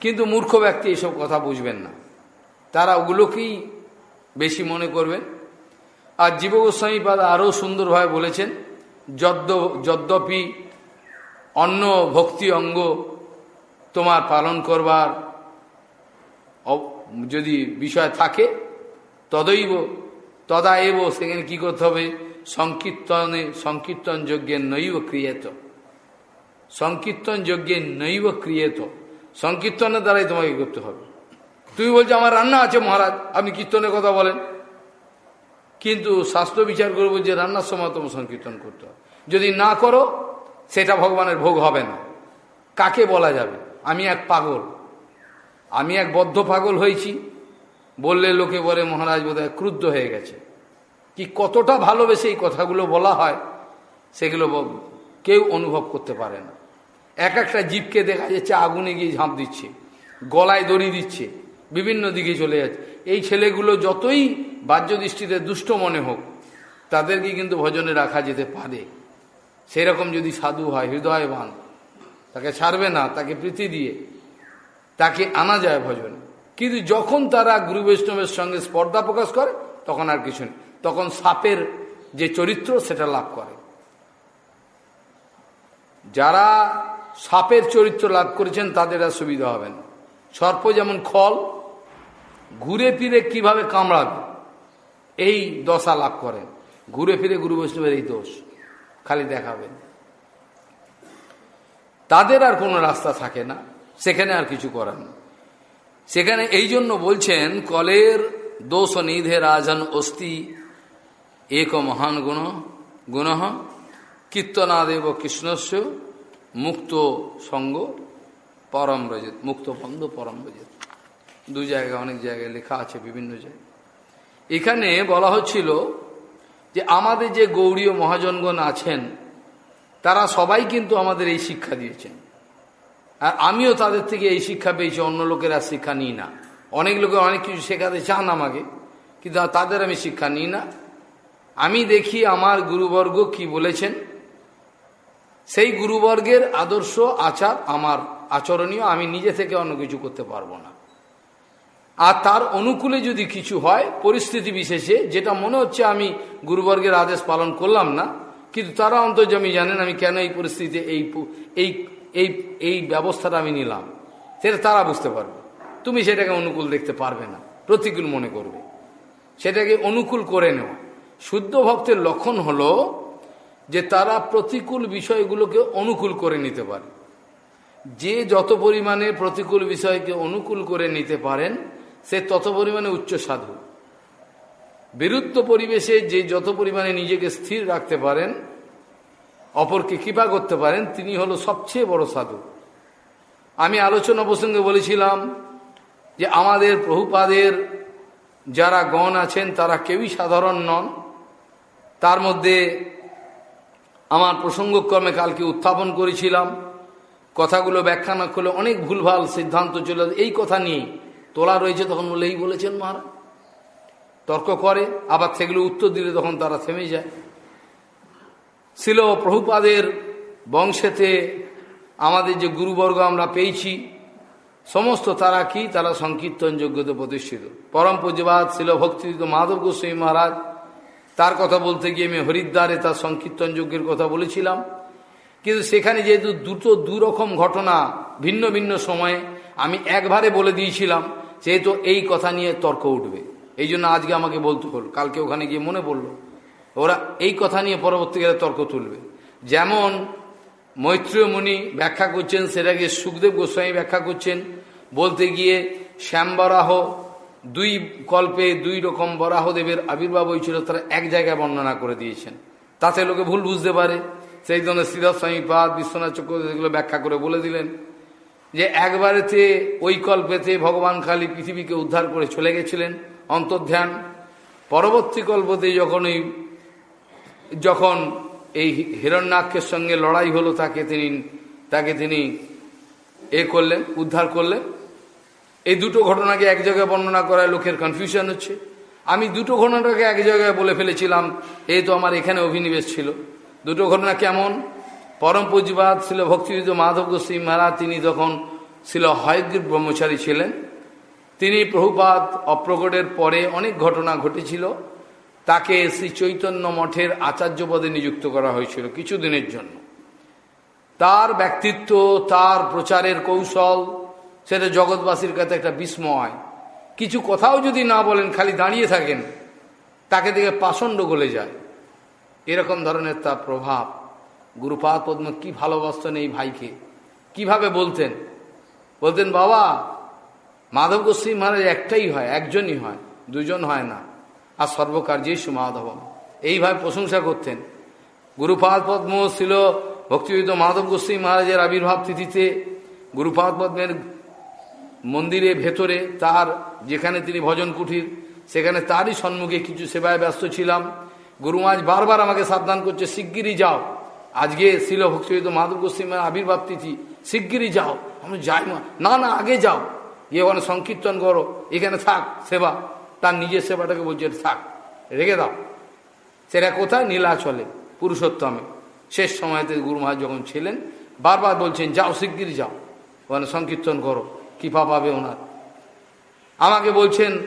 কিন্তু মূর্খ ব্যক্তি এসব কথা বুঝবেন না। তারা ওগুলোকেই বেশি মনে করবেন। আর জীব গোস্বামীপাদ আরও সুন্দরভাবে বলেছেন যদ্য যদ্যপি অন্য ভক্তি অঙ্গ তোমার পালন করবার যদি বিষয় থাকে, তদৈব তদা এব সেখানে কি করতে হবে? সংকীর্তনে, সংকীর্তন যজ্ঞের নৈব ক্রিয়েত। সংকীর্তন যজ্ঞের নৈব ক্রিয়েত। সংকীর্তনের দ্বারাই তোমাকে করতে হবে? তুমি বলছো, আমার রান্না আছে মহারাজ, আপনি কীর্তনের কথা বলেন। কিন্তু স্বাস্থ্য বিচার করে যে রান্নার সময় তোমার সংকীর্তন করতে হবে। যদি না করো সেটা ভগবানের ভোগ হবে না। কাকে বলা যাবে? আমি এক পাগল। আমি এক বদ্ধ পাগল হয়েছি। বললে লোকে বলে, মহারাজ বোধহয় ক্রুদ্ধ হয়ে গেছে। কি কতটা ভালোবেসে এই কথাগুলো বলা হয়, সেগুলো কেউ অনুভব করতে পারে না। এক একটা জীবকে দেখা যাচ্ছে আগুনে গিয়ে ঝাঁপ দিচ্ছে, গলায় দড়ি দিচ্ছে, বিভিন্ন দিকে চলে যাচ্ছে। এই ছেলেগুলো যতই বাহ্য দৃষ্টিতে দুষ্ট মনে হোক, তাদেরকে কিন্তু ভজনে রাখা যেতে পারে। সেরকম যদি সাধু হয়, হৃদয়বান, তাকে ছাড়বে না, তাকে প্রীতি দিয়ে, তাকে আনা যায় ভজনে। কিন্তু যখন তারা গুরু বৈষ্ণবের সঙ্গে স্পর্ধা প্রকাশ করে, তখন আর কিছু নেই। তখন সাপের যে চরিত্র, সেটা লাভ করে। যারা সাপের চরিত্র লাভ করেছেন, তাদের আর সুবিধা হবে না। সর্প যেমন খল, ঘুরে ফিরে কীভাবে কামড়াবে, এই দশা লাভ করেন ঘুরে ফিরে গুরু বৈষ্ণবের এই দোষ। খালি দেখাবেন তাদের আর কোনো রাস্তা থাকে না, সেখানে আর কিছু করার না সেখানে এই জন্য বলছেন, কলের দোষ নিধে রাজন অস্তি, এক মহান গুণ গুণ কীর্তনাদেব কৃষ্ণস্য, মুক্ত সঙ্গ পরম রজত মুক্ত বন্ধ পরম রজত দু জায়গায়, অনেক জায়গায় লেখা আছে বিভিন্ন জায়গায়। এখানে বলা হচ্ছিল যে আমাদের যে গৌরীয় মহাজনগণ আছেন, তারা সবাই কিন্তু আমাদের এই শিক্ষা দিয়েছেন। আর আমিও তাদের থেকে এই শিক্ষা পেয়েছি, অন্য লোকেরা শিক্ষা নিই না। অনেক লোকে অনেক কিছু শেখাতে চান আমাকে, কিন্তু তাদের আমি শিক্ষা নিই না। আমি দেখি আমার গুরুবর্গ কি বলেছেন, সেই গুরুবর্গের আদর্শ, আচার আমার আচরণীয়, আমি নিজে থেকে অন্য কিছু করতে পারব না। আর তার অনুকূলে যদি কিছু হয়, পরিস্থিতি বিশেষে, যেটা মনে হচ্ছে আমি গুরুবর্গের আদেশ পালন করলাম না, কিন্তু তারা অন্তর্জমি জানেন আমি কেন এই পরিস্থিতিতে এই এই এই এই ব্যবস্থাটা আমি নিলাম। সেটা তারা বুঝতে পারবে। তুমি সেটাকে অনুকূল দেখতে পারবে না। প্রতিকূল মনে করবে। সেটাকে অনুকূল করে নেওয়া। শুদ্ধ ভক্তের লক্ষণ হলো যে তারা প্রতিকূল বিষয়গুলোকে অনুকূল করে নিতে পারে। যে যত পরিমাণে প্রতিকূল বিষয়কে অনুকূল করে নিতে পারেন সে তত পরিমাণে উচ্চ সাধু। বিরুদ্ধ পরিবেশে যে যত পরিমাণে নিজেকে স্থির রাখতে পারেন, অপরকে কৃপা করতে পারেন, তিনি হলো সবচেয়ে বড় সাধু। আমি আলোচনা প্রসঙ্গে বলেছিলাম যে আমাদের প্রভুপাদের যারা গণ আছেন, তারা কেউই সাধারণ নন। তার মধ্যে আমার প্রসঙ্গক্রমে কালকে উত্থাপন করেছিলাম। কথাগুলো ব্যাখ্যা না করলে অনেক ভুলভাল সিদ্ধান্ত চলে এই কথা নিয়েই তোলা রয়েছে তখন বলে, এই বলেছেন মহারাজ। তর্ক করে, আবার সেগুলো উত্তর দিলে তখন তারা থেমে যায়। ছিল প্রভুপাদের বংশেতে আমাদের যে গুরুবর্গ আমরা পেয়েছি, সমস্ত তারা কি? তারা সংকীর্তন যোগ্যতে প্রতিষ্ঠিত। পরম পূজ্যবাদ ছিল ভক্তি মাধব গোস্বামী মহারাজ, তার কথা বলতে গিয়ে আমি হরিদ্বারে তার সংকীর্তন যজ্ঞের কথা বলেছিলাম। কিন্তু সেখানে যেহেতু দুটো দুরকম ঘটনা ভিন্ন ভিন্ন সময়ে আমি একবারে বলে দিয়েছিলাম সেহেতু এই কথা নিয়ে তর্ক উঠবে, এই জন্য আজকে আমাকে বলতে হল, কালকে ওখানে গিয়ে মনে পড়ল, ওরা এই কথা নিয়ে পরবর্তীকালে তর্ক তুলবে। যেমন মৈত্রীয় মুনি ব্যাখ্যা করছেন, সেটাকে সুখদেব গোস্বামী ব্যাখ্যা করছেন, বলতে গিয়ে শ্যামবরাহ দুই কল্পে দুই রকম বরাহদেবের আবির্ভাব হয়েছিল, তারা এক জায়গায় বর্ণনা করে দিয়েছেন। তাতে লোকে ভুল বুঝতে পারে। সেই জন্য শ্রীধর স্বামী পাদ বিশ্বনাথ চক্রবর্তী এগুলো ব্যাখ্যা করে বলে দিলেন। যে একবারেতে ওই কল্পেতে ভগবান খালি পৃথিবীকে উদ্ধার করে চলে গেছিলেন, অন্তর্ধ্যান। পরবর্তী কল্পতে যখন এই যখন এই হিরণ্যাক্ষের সঙ্গে লড়াই হলো, তাকে তিনি তাকে তিনি এ করলেন, উদ্ধার করলেন। এই দুটো ঘটনাকে এক জায়গায় বর্ণনা করায় লোকের কনফিউশন হচ্ছে। আমি দুটো ঘটনাটাকে এক জায়গায় বলে ফেলেছিলাম, এই তো আমার এখানে অভিনিবেশ ছিল। দুটো ঘটনা কেমন? পরম পুঁজিবাদ ছিল ভক্তিযুদ্ধ মাধব গোস্বী মহারাজ। তিনি তখন ছিল হয়গ্রীব ব্রহ্মচারী ছিলেন, তিনি প্রভুপাত অপ্রকটের পরে অনেক ঘটনা ঘটেছিল। তাকে শ্রী চৈতন্য মঠের আচার্য পদে নিযুক্ত করা হয়েছিল কিছুদিনের জন্য। তার ব্যক্তিত্ব, তার প্রচারের কৌশল, সেটা জগৎবাসীর কাছে একটা বিস্ময়। কিছু কথাও যদি না বলেন, খালি দাঁড়িয়ে থাকেন, তাকে দেখে পাষণ্ড গলে যায়। এরকম ধরনের তার প্রভাব। গুরুপাদ পদ্ম কি ভালোবাসতেন এই ভাইকে? কীভাবে বলতেন? বলতেন, বাবা, মাধব গোস্বী মহারাজ একটাই হয়, একজনই হয়, দুজন হয় না। আর সর্বকার্যেই সুমাধবম এইভাবে প্রশংসা করতেন। গুরুপাদ পদ্ম ছিল ভক্তিযুদ্ধ মাধব গোস্বী মহারাজের আবির্ভাব তিথিতে। গুরুপাদ পদ্মের মন্দিরে ভেতরে তার, যেখানে তিনি ভজন কুঠির সেখানে তারই সম্মুখে কিছু সেবায় ব্যস্ত ছিলাম। গুরুমাজ বারবার আমাকে সাবধান করছে, শিগগিরই যাও। আজকে ছিল ভক্তিবিদ মাধব গোস্বীমের আবির্ভাব তিথি, শিগগিরই যাও। আমি যাই না না, আগে যাও। ওখানে সংকীর্তন করো। এখানে থাক, সেবা। তার নিজের সেবাটাকে বলছে থাক, রেখে দাও। সেটা কোথায়? নীলাচলে, পুরুষোত্তমে। শেষ সময়তে গুরু মহারাজ যখন ছিলেন, বারবার বলছেন, যাও শিগগির যাও। ওখানে সংকীর্তন করো। কৃপা পাবে ওনার। আমাকে বলছেন,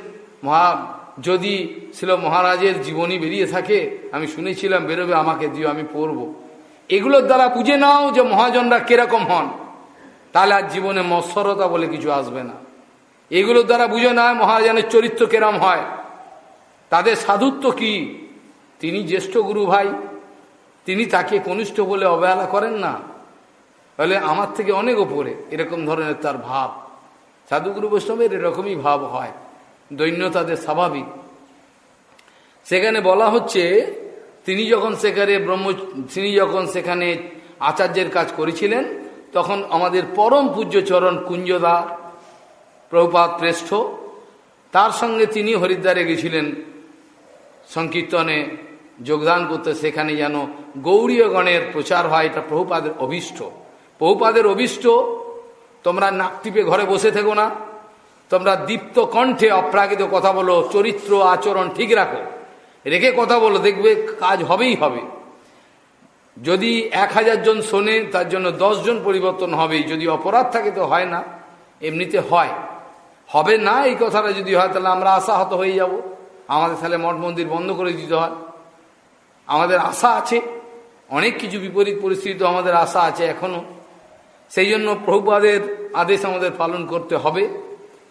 মহা, যদি ছিল মহারাজের জীবনী বেরিয়ে থাকে, আমি শুনেছিলাম, বেরোবে, আমাকে দিও, আমি পড়ব। এগুলোর দ্বারা বুঝে নাও যে মহাজনরা কীরকম হন। তাহলে আর জীবনে মৎসরতা বলে কিছু আসবে না। এগুলোর দ্বারা বুঝে না মহাজনের চরিত্র কেরাম হয়। তাদের সাধুত্ব কি? তিনি জ্যেষ্ঠ গুরু ভাই। তিনি তাকে কনিষ্ঠ বলে অবহেলা করেন না। তাহলে আমার থেকে অনেক ওপরে এরকম ধরনের তার ভাব। সাধুগুরু বৈষ্ণবের এরকমই ভাব হয়। দৈন্য তাদের স্বাভাবিক। সেখানে বলা হচ্ছে তিনি যখন সেখানে ব্রহ্ম, তিনি যখন সেখানে আচার্যের কাজ করেছিলেন, তখন আমাদের পরম পূজ্য চরণ কুঞ্জদা প্রভুপাত শ্রেষ্ঠ, তার সঙ্গে তিনি হরিদ্বারে গেছিলেন। সংকীর্তনে যোগদান করতে সেখানে যেন গৌরীয়গণের প্রচার হয়, এটা প্রভুপাদের অভিষ্ট। প্রভুপাদের অভিষ্ট, তোমরা নাক টিপে ঘরে বসে থেকো না, তোমরা দীপ্ত কণ্ঠে অপ্রাকৃত কথা বলো, চরিত্র, আচরণ ঠিক রাখো। রেখে কথা বলো, দেখবে কাজ হবেই হবে। যদি এক হাজার জন শোনে, তার জন্য জন পরিবর্তন হবেই যদি অপরাধ থাকে তো হয় না, এমনিতে হয়। হবে না এই কথাটা যদি হয়, তাহলে আমরা আশাহত হয়ে যাব। আমাদের তাহলে মঠ মন্দির বন্ধ করে দিতে হয়। আমাদের আশা আছে। অনেক কিছু বিপরীত পরিস্থিতি আমাদের আশা আছে এখনও সেই জন্য প্রভুপাদের আদেশ আমাদের পালন করতে হবে।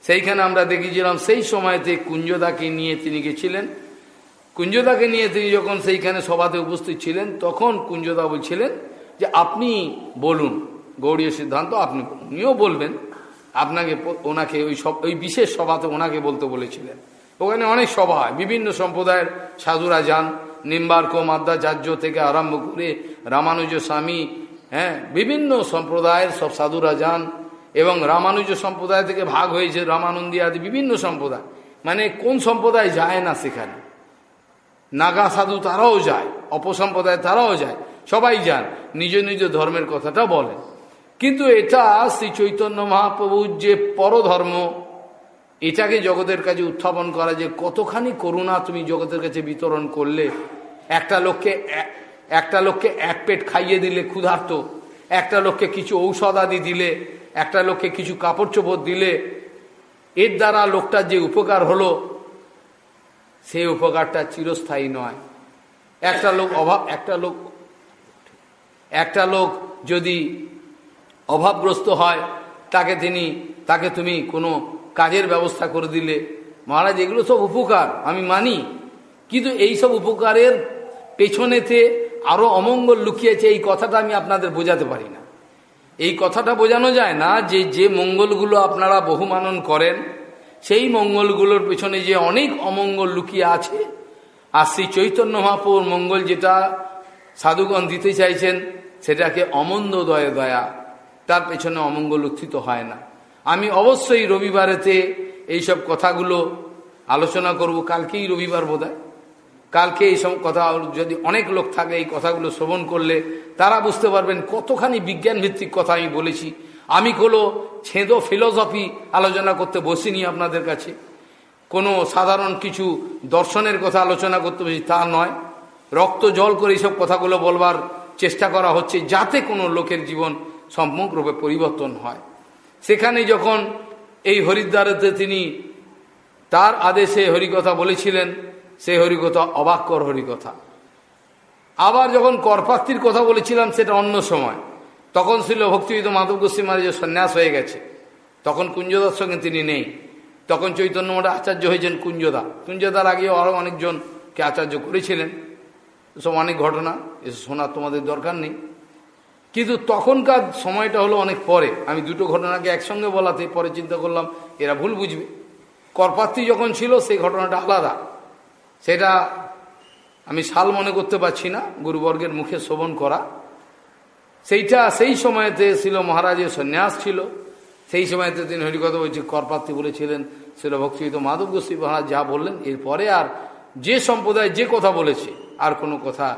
সেইখানে আমরা দেখেছিলাম সেই সময়তে কুঞ্জদাকে নিয়ে তিনি গেছিলেন। কুঞ্জদাকে নিয়ে তিনি যখন সেইখানে সভাতে উপস্থিত ছিলেন, তখন কুঞ্জদা বলছিলেন যে, আপনি বলুন, গৌড়ীয় সিদ্ধান্ত আপনি, উনিও বলবেন। আপনাকে ওনাকে ওই সব, ওই বিশেষ সভাতে ওনাকে বলতে বলেছিলেন। ওখানে অনেক সভা হয়, বিভিন্ন সম্প্রদায়ের সাধুরা যান, নিম্বার্ক মাদ্রাচার্য থেকে আরম্ভ করে রামানুজ স্বামী হ্যাঁ বিভিন্ন সম্প্রদায়ের সব সাধুরা যান, এবং রামানুজ সম্প্রদায় থেকে ভাগ হয়েছে রামানন্দী আদি বিভিন্ন সম্প্রদায়। মানে কোন সম্প্রদায় যায় না সেখানে। নাগা সাধু তারাও যায়, অপসম্প্রদায় তারাও যায়। সবাই যান, নিজ নিজ ধর্মের কথাটা বলেন কিন্তু এটা শ্রী চৈতন্য মহাপ্রভুর যে পরধর্ম, এটাকে জগতের কাছে উত্থাপন করা যে কতখানি করুণা তুমি জগতের কাছে বিতরণ করলে, একটা লোককে একটা লোককে এক পেট খাইয়ে দিলে ক্ষুধার্ত, একটা লোককে কিছু ঔষধ আদি দিলে, একটা লোককে কিছু কাপড় চোপড় দিলে, এর দ্বারা লোকটার যে উপকার হলো সেই উপকারটা চিরস্থায়ী নয়। একটা লোক অভাব একটা লোক একটা লোক যদি অভাবগ্রস্ত হয়, তাকে তিনি তাকে তুমি কোনো কাজের ব্যবস্থা করে দিলে। মহারাজ, এগুলো সব উপকার, আমি মানি। কিন্তু এই সব উপকারের পেছনেতে আরও অমঙ্গল লুকিয়েছে, এই কথাটা আমি আপনাদের বোঝাতে পারি না। এই কথাটা বোঝানো যায় না যে যে মঙ্গলগুলো আপনারা বহুমানন করেন সেই মঙ্গলগুলোর পেছনে যে অনেক অমঙ্গল লুকিয়ে আছে, আর শ্রী চৈতন্য মহাপুর মঙ্গল যেটা সাধুগণ দিতে চাইছেন, সেটাকে অমন্দ দয়ে দয়া, তার পেছনে অমঙ্গল উত্থিত হয় না। আমি অবশ্যই রবিবারেতে এইসব কথাগুলো আলোচনা করব, কালকেই রবিবার বোধ কালকে এইসব কথা যদি অনেক লোক থাকে, এই কথাগুলো শ্রবণ করলে তারা বুঝতে পারবেন কতখানি বিজ্ঞান ভিত্তিক কথা আমি বলেছি। আমি কোনো ছেঁদো ফিলোসফি আলোচনা করতে বসিনি আপনাদের কাছে। কোনো সাধারণ কিছু দর্শনের কথা আলোচনা করতে বসি তা নয়। রক্ত, জল করে এইসব কথাগুলো বলবার চেষ্টা করা হচ্ছে যাতে কোনো লোকের জীবন সম্পূর্ণরূপে পরিবর্তন হয়। সেখানে যখন এই হরিদ্বারেতে তিনি তার আদেশে হরিকথা বলেছিলেন সেই হরিকথা অবাক্যর হরিকথা। আবার যখন করপাত্রির কথা বলেছিলাম, সেটা অন্য সময়। তখন ছিল ভক্তিবিদ মাধব গোস্বী যে সন্ন্যাস হয়ে গেছে। তখন কুঞ্জদার সঙ্গে তিনি নেই। তখন চৈতন্য মঠে আচার্য হয়েছেন কুঞ্জদা। কুঞ্জদার আগেও আরও অনেকজনকে আচার্য করেছিলেন। এসব অনেক ঘটনা, এসব শোনার তোমাদের দরকার নেই। কিন্তু তখনকার সময়টা হলো অনেক পরে। আমি দুটো ঘটনাকে একসঙ্গে বলাতে পরে চিন্তা করলাম, এরা ভুল বুঝবে। করপাত্রী যখন ছিল, সেই ঘটনাটা আলাদা। সেটা আমি সাল মনে করতে পারছি না। গুরুবর্গের মুখে শোভন করা। সেইটা সেই সময়তে ছিল, মহারাজের সন্ন্যাস ছিল। সেই সময়তে তিনি হরিকথা বলছে, করপাত্রী বলেছিলেন সেটা ভক্তিবিদ মাধব গোস্বী মহারাজ যা বললেন, এরপরে আর যে সম্প্রদায় যে কথা বলেছে, আর কোনো কথা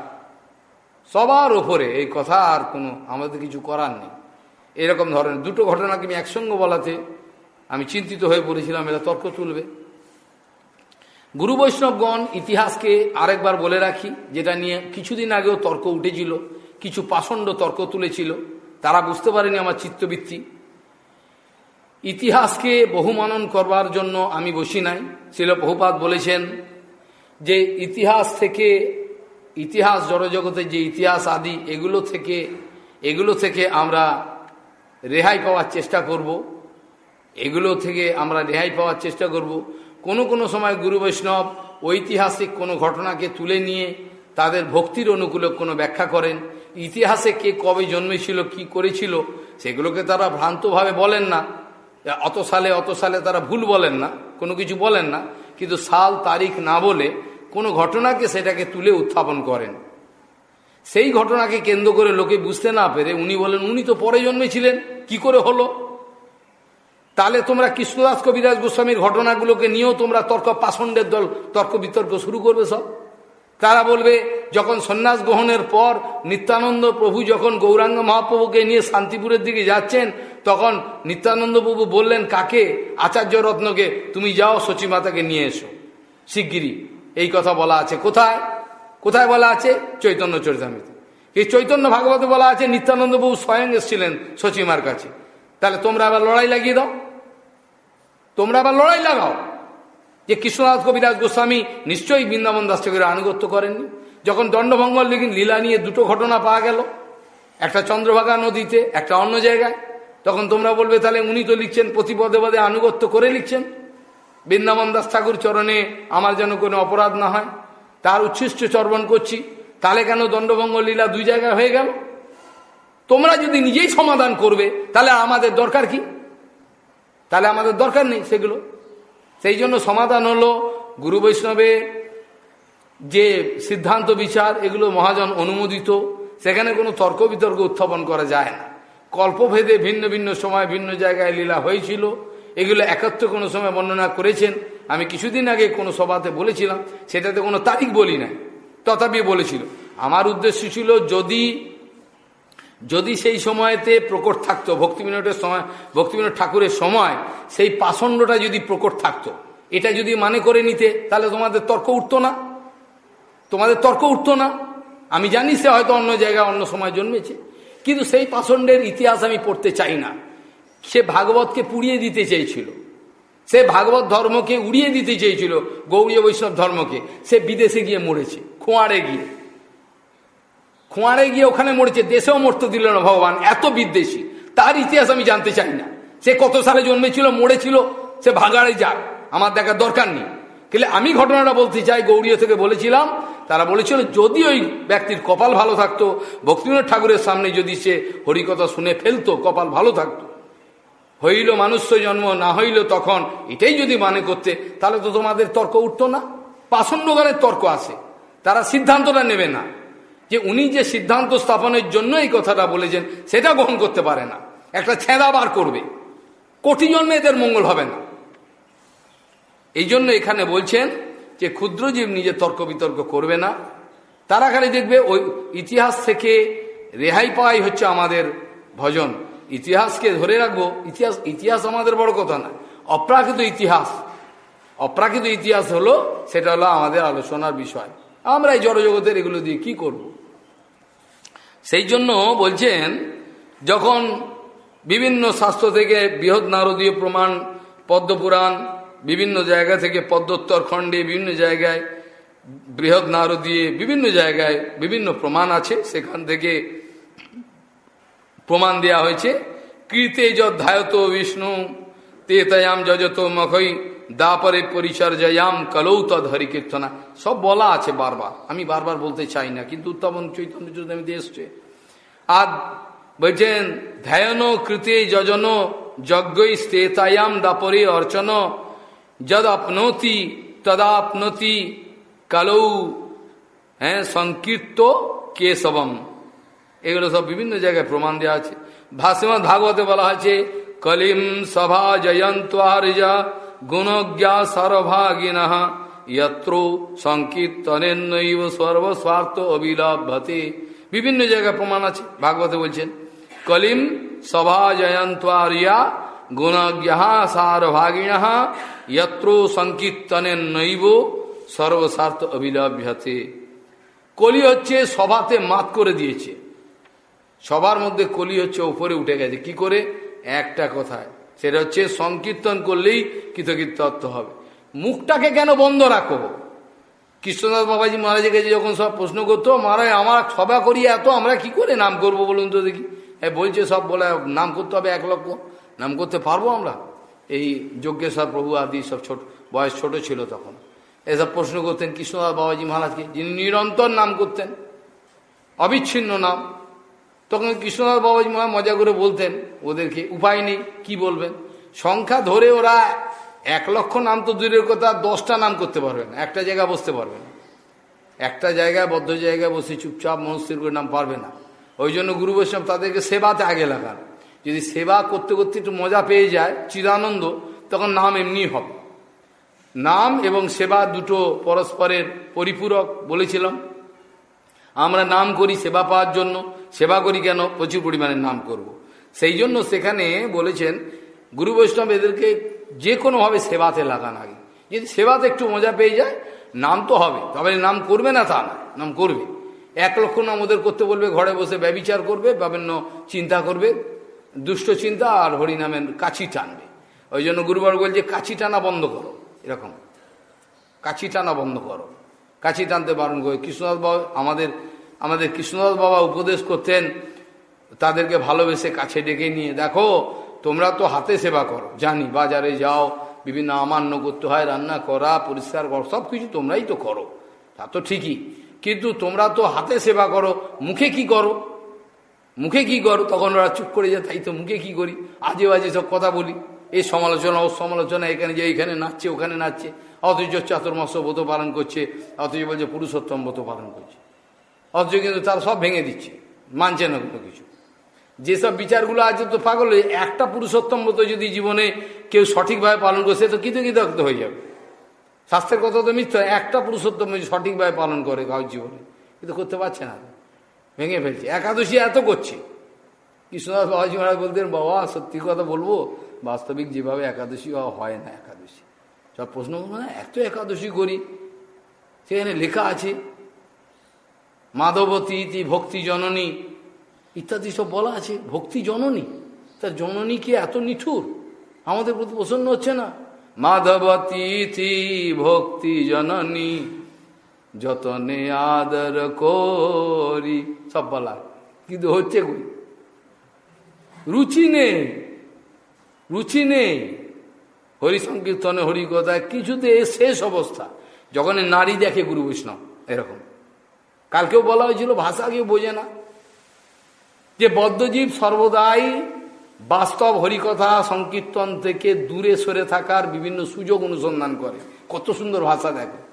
সবার ওপরে এই কথা আর কোনো, আমাদের কিছু করার নেই। এরকম ধরনের দুটো ঘটনাকে আমি একসঙ্গে বলাতে আমি চিন্তিত হয়ে পড়েছিলাম, এরা তর্ক তুলবে। গুরু বৈষ্ণবগণ ইতিহাসকে আরেকবার বলে রাখি, যেটা নিয়ে কিছুদিন আগেও তর্ক উঠেছিল। কিছু পাষণ্ড তর্ক তুলেছিল। তারা বুঝতে পারেনি আমার চিত্তবৃত্তি। ইতিহাসকে বহুমানন করবার জন্য আমি বসি নাই। শিল বহুপাত বলেছেন যে ইতিহাস থেকে, ইতিহাস জড়জগতের যে ইতিহাস আদি, এগুলো থেকে এগুলো থেকে আমরা রেহাই পাওয়ার চেষ্টা করব। এগুলো থেকে আমরা রেহাই পাওয়ার চেষ্টা করব। কোনো কোনো সময় গুরু বৈষ্ণব ঐতিহাসিক কোনো ঘটনাকে তুলে নিয়ে তাদের ভক্তির অনুকূলে কোনো ব্যাখ্যা করেন। ইতিহাসে কে কবে জন্মেছিল, কি করেছিল, সেগুলোকে তারা ভ্রান্তভাবে বলেন না। অত সালে অত সালে তারা ভুল বলেন না, কোনো কিছু বলেন না, কিন্তু সাল, তারিখ না বলে কোনো ঘটনাকে সেটাকে তুলে উত্থাপন করেন। সেই ঘটনাকে কেন্দ্র করে লোকে বুঝতে না পেরে উনি বলেন, উনি তো পরে জন্মেছিলেন, কি করে হলো? তাহলে তোমরা কৃষ্ণদাস কবিরাজ গোস্বামীর ঘটনাগুলোকে নিয়েও তোমরা তর্ক পাষণ্ডের দল, তর্ক বিতর্ক শুরু করবে সব। তারা বলবে, যখন সন্ন্যাস গ্রহণের পর নিত্যানন্দ প্রভু যখন গৌরাঙ্গ মহাপ্রভুকে নিয়ে শান্তিপুরের দিকে যাচ্ছেন, তখন নিত্যানন্দ প্রভু বললেন, কাকে? আচার্য রত্নকে। তুমি যাও সচিমাতাকে নিয়ে এসো। শিগগিরি এই কথা বলা আছে। কোথায়? কোথায় বলা আছে? চৈতন্য চরিতামিতে। এই চৈতন্য ভাগবতে বলা আছে, নিত্যানন্দ প্রভু স্বয়ং এসেছিলেন সচিমার কাছে। তাহলে তোমরা আবার লড়াই লাগিয়ে দাও। তোমরা আবার লড়াই লাগাও। যে কৃষ্ণনাথ কবিরাজ গোস্বামী নিশ্চয়ই বৃন্দাবন দাস ঠাকুরের আনুগত্য করেননি। যখন দণ্ডভঙ্গল লিখিন লীলা নিয়ে দুটো ঘটনা পাওয়া গেল, একটা চন্দ্রভাগা নদীতে, একটা অন্য জায়গায়, তখন তোমরা বলবে, তাহলে উনি তো লিখছেন প্রতি পদে পদে আনুগত্য করে লিখছেন। বৃন্দাবন দাস ঠাকুর চরণে আমার যেন কোনো অপরাধ না হয়, তার উচ্ছিষ্ট চর্বণ করছি, তাহলে কেন দণ্ডভঙ্গ লীলা দুই জায়গায় হয়ে গেল? তোমরা যদি নিজেই সমাধান করবে, তাহলে আমাদের দরকার কি? তাহলে আমাদের দরকার নেই সেগুলো। সেই জন্য সমাধান হলো গুরু বৈষ্ণবে যে সিদ্ধান্ত, বিচার, এগুলো মহাজন অনুমোদিত। সেখানে কোনো তর্ক বিতর্ক উত্থাপন করা যায় না। কল্পভেদে ভিন্ন ভিন্ন সময় ভিন্ন জায়গায় লীলা হয়েছিল। এগুলো একত্র কোনো সময় বর্ণনা করেছেন। আমি কিছুদিন আগে কোনো সভাতে বলেছিলাম, সেটাতে কোনো তারিখ বলি নাই, তথাপি বলেছিল। আমার উদ্দেশ্য ছিল যদি যদি সেই সময়তে প্রকট থাকতো ভক্তিবিনোদের সময় ভক্তিবিনোদ ঠাকুরের সময়, সেই পাষণ্ডটা যদি প্রকট থাকতো, এটা যদি মানে করে নিতে, তাহলে তোমাদের তর্ক উঠতো না? তোমাদের তর্ক উঠতো না? আমি জানি সে হয়তো অন্য জায়গায় অন্য সময় জন্মেছে, কিন্তু সেই পাষণ্ডের ইতিহাস আমি পড়তে চাই না। সে ভাগবতকে পুড়িয়ে দিতে চেয়েছিল। সে ভাগবত ধর্মকে উড়িয়ে দিতে চেয়েছিল গৌরী বৈষ্ণব ধর্মকে। সে বিদেশে গিয়ে মরেছে, খোঁয়াড়ে গিয়ে। খোঁয়াড়ে গিয়ে ওখানে মরেছে, দেশেও মরতে দিল না ভগবান, এত বিদ্বেষী। তার ইতিহাস আমি জানতে চাই না। সে কত সালে জন্মেছিল, মরেছিল, সে ভাগাড়ে যাক, আমার দেখার দরকার নেই। কিন্তু আমি ঘটনাটা বলতে চাই, গৌরীয় থেকে বলেছিলাম, তারা বলেছিল, যদি ওই ব্যক্তির কপাল ভালো থাকতো, ভক্তিনাথ ঠাকুরের সামনে যদি সে হরিকথা শুনে ফেলতো, কপাল ভালো থাকতো। হইল মানুষ জন্ম, না হইল তখন, এটাই যদি মানে করতে, তাহলে তো তোমাদের তর্ক উঠতো না। পাষণ্ডগানের তর্ক আছে। তারা সিদ্ধান্তটা নেবে না। যে উনি যে সিদ্ধান্ত স্থাপনের জন্য এই কথাটা বলেছেন, সেটা গ্রহণ করতে পারে না। একটা ছেঁদা বার করবে। কোটি জন্মে এদের মঙ্গল হবে না। এই জন্য এখানে বলছেন যে ক্ষুদ্র জীব নিজে তর্ক বিতর্ক করবে না। তারা খালি দেখবে ওই ইতিহাস থেকে রেহাই পাওয়াই হচ্ছে আমাদের ভজন। ইতিহাসকে ধরে রাখব, ইতিহাস ইতিহাস আমাদের বড় কথা না। অপ্রাকৃত ইতিহাস। অপ্রাকৃত ইতিহাস হলো, সেটা হলো আমাদের আলোচনার বিষয়। আমরা এই জড়জগতের এগুলো দিয়ে কি করব। সেই জন্য বলছেন, যখন বিভিন্ন শাস্ত্র থেকে বৃহৎ নারদীয় প্রমাণ, পদ্মপুরাণ, বিভিন্ন জায়গা থেকে পদ্মোত্তর খণ্ডে বিভিন্ন জায়গায় বৃহৎ নারদীয় বিভিন্ন জায়গায় বিভিন্ন প্রমাণ আছে, সেখান থেকে প্রমাণ দেয়া হয়েছে, কৃতে যধ্যায়ত বিষ্ণু, তেতায়াম যজত মখই দাপরে পরিচর্যায়াম কলৌ তদ হরিকীর্তনা। সব বলা আছে বারবার। আমি বারবার বলতে চাই না, কিন্তু উত্তাপন চৈতন্য চৈতন্যতে এসছে। আর বলছেন, ধ্যায়ন কৃতে যজন, যজ্ঞই স্তেতায়াম দাপরে অর্চন যদ আপনতি তদাপনতি কালৌ হ্যাঁ সংকীর্ত কেশবম। এগুলো সব বিভিন্ন জায়গায় প্রমাণ দেওয়া আছে। ভাষ্যমত ভাগবতে বলা আছে, কলিম সভা জয়ন্ত জয়ন্তার্যা গুণজ্ঞা সর্বভাগিন ইত্র সংকীর্তনেন্নৈব সর্বস্বার্থ অবিলভ্যতে বিভিন্ন জায়গায় প্রমাণ আছে। ভাগবতে বলছেন কলিম সভা জয়ন্তার্যা গুণজ্ঞা সারভাগিণ ইত্র সংকীর্তনেন্নৈব সর্বস্বার্থ অবিলভ্যতে কলি হচ্ছে সভাতে মাত করে দিয়েছে। সবার মধ্যে কলি হচ্ছে উপরে উঠে গেছে। কি করে? একটা কথায়। সেটা হচ্ছে সংকীর্তন করলেই কৃতকীর্তত্ব হবে। মুখটাকে কেন বন্ধ রাখো? কৃষ্ণদাস বাবাজি মহারাজের কাছে যখন সব প্রশ্ন করতো, মহারাজ, আমার সভা করি এত, আমরা কি করে নাম করব বলুন তো দেখি? হ্যাঁ বলছে সব, বলে নাম করতে হবে এক লক্ষ, নাম করতে পারব আমরা? এই যজ্ঞেশ্বর প্রভু আদি সব ছোট, বয়স ছোট ছিল তখন। এসব প্রশ্ন করতেন কৃষ্ণদাস বাবাজি মহারাজকে, যিনি নিরন্তর নাম করতেন, অবিচ্ছিন্ন নাম। তখন কৃষ্ণনাথ বাবাজি মহারাজ মজা করে বলতেন, ওদেরকে উপায় নেই, কি বলবেন? সংখ্যা ধরে ওরা এক লক্ষ নাম তো দূরের কথা, দশটা নাম করতে পারবেন একটা জায়গায় বসতে পারবেন একটা জায়গায়, বদ্ধ জায়গায় বসে চুপচাপ মনস্থির করে নাম পারবে না। ওই জন্য গুরু বৈষ্ণব তাদেরকে সেবাতে আগে লাগান। যদি সেবা করতে করতে একটু মজা পেয়ে যায়, চিদানন্দ, তখন নাম এমনি হবে। নাম এবং সেবা দুটো পরস্পরের পরিপূরক বলেছিলাম। আমরা নাম করি সেবা পাওয়ার জন্য সেবা করি কেন? প্রচুর পরিমাণে নাম করব। সেই জন্য সেখানে বলেছেন, গুরু বৈষ্ণব এদেরকে যে কোনোভাবে সেবাতে লাগান আগে। যদি সেবাতে একটু মজা পেয়ে যায়, নাম তো হবে। তবে নাম করবে না তা না নাম করবে। এক লক্ষ নাম ওদের করতে বলবে, ঘরে বসে ব্যবিচার করবে বিভিন্ন চিন্তা করবে, দুষ্ট চিন্তা আর হরিনামের কাছি টানবে। ওই জন্য গুরুবার বলছে, কাছি টানা বন্ধ করো। এরকম। কাছি টানা বন্ধ করো। কাছি টানতে বারণ করে বাবা আমাদের আমাদের কৃষ্ণদাস বাবা উপদেশ করতেন, তাদেরকে ভালোবেসে কাছে ডেকে নিয়ে, দেখো, তোমরা তো হাতে সেবা করো, জানি, বাজারে যাও, বিভিন্ন আমান্য করতে হয়, রান্না করা, পরিষ্কার করো সব কিছু তোমরাই তো করো। তা তো ঠিকই। কিন্তু তোমরা তো হাতে সেবা করো, মুখে কি করো? মুখে কি করো? তখন ওরা চুপ করে যায়, তাই তো মুখে কি করি? আজে বাজে সব কথা বলি। এই সমালোচনা, ও সমালোচনা, এখানে যে এইখানে নাচছে, ওখানে নাচছে। অথচ চাতুর্মাস ব্রত পালন করছে, অথচ বলছে পুরুষোত্তম ব্রত পালন করছে। অথচ কিন্তু তারা সব ভেঙে দিচ্ছে, মানছে না কোনো কিছু। যেসব বিচারগুলো আছে তো পাগল একটা পুরুষোত্তম মতো যদি জীবনে কেউ সঠিকভাবে পালন করছে তো কিন্তু কৃতজ্ঞ হয়ে যাবে। স্বাস্থ্যের কথা তো মিথ্যা, একটা পুরুষোত্তম সঠিকভাবে পালন করে কাউ জীবনে কিন্তু করতে পারছে না। ভেঙে ফেলছে। একাদশী এত করছে। কৃষ্ণদাস বাবাজি মহারাজ বলতেন, বাবা, সত্যি কথা বলব, বাস্তবিক যেভাবে একাদশী হয় না একাদশী। সব প্রশ্ন না এত একাদশী করি। সেখানে লেখা আছে মাধবতী ভক্তি জননী ইত্যাদি সব বলা আছে। ভক্তি জননী তার জননী কি এত নিঠুর? আমাদের প্রতি প্রসন্ন হচ্ছে না? মাধবতী ভক্তি জননী যতনে আদর করি, সব বলা কিন্তু হচ্ছে কই? রুচি নেই রুচি নেই। হরি সংকীর্তনে হরি কথায় কিছুতে শেষ অবস্থা। যখন নারী দেখে গুরু বৈষ্ণব, এরকম। কালকেও বলা হয়েছিল, ভাষা কেউ বোঝে না। যে বদ্ধজীব সর্বদাই বাস্তব হরিকথা, সংকীর্তন থেকে দূরে সরে থাকার বিভিন্ন সুযোগ অনুসন্ধান করে। কত সুন্দর ভাষা দেখে।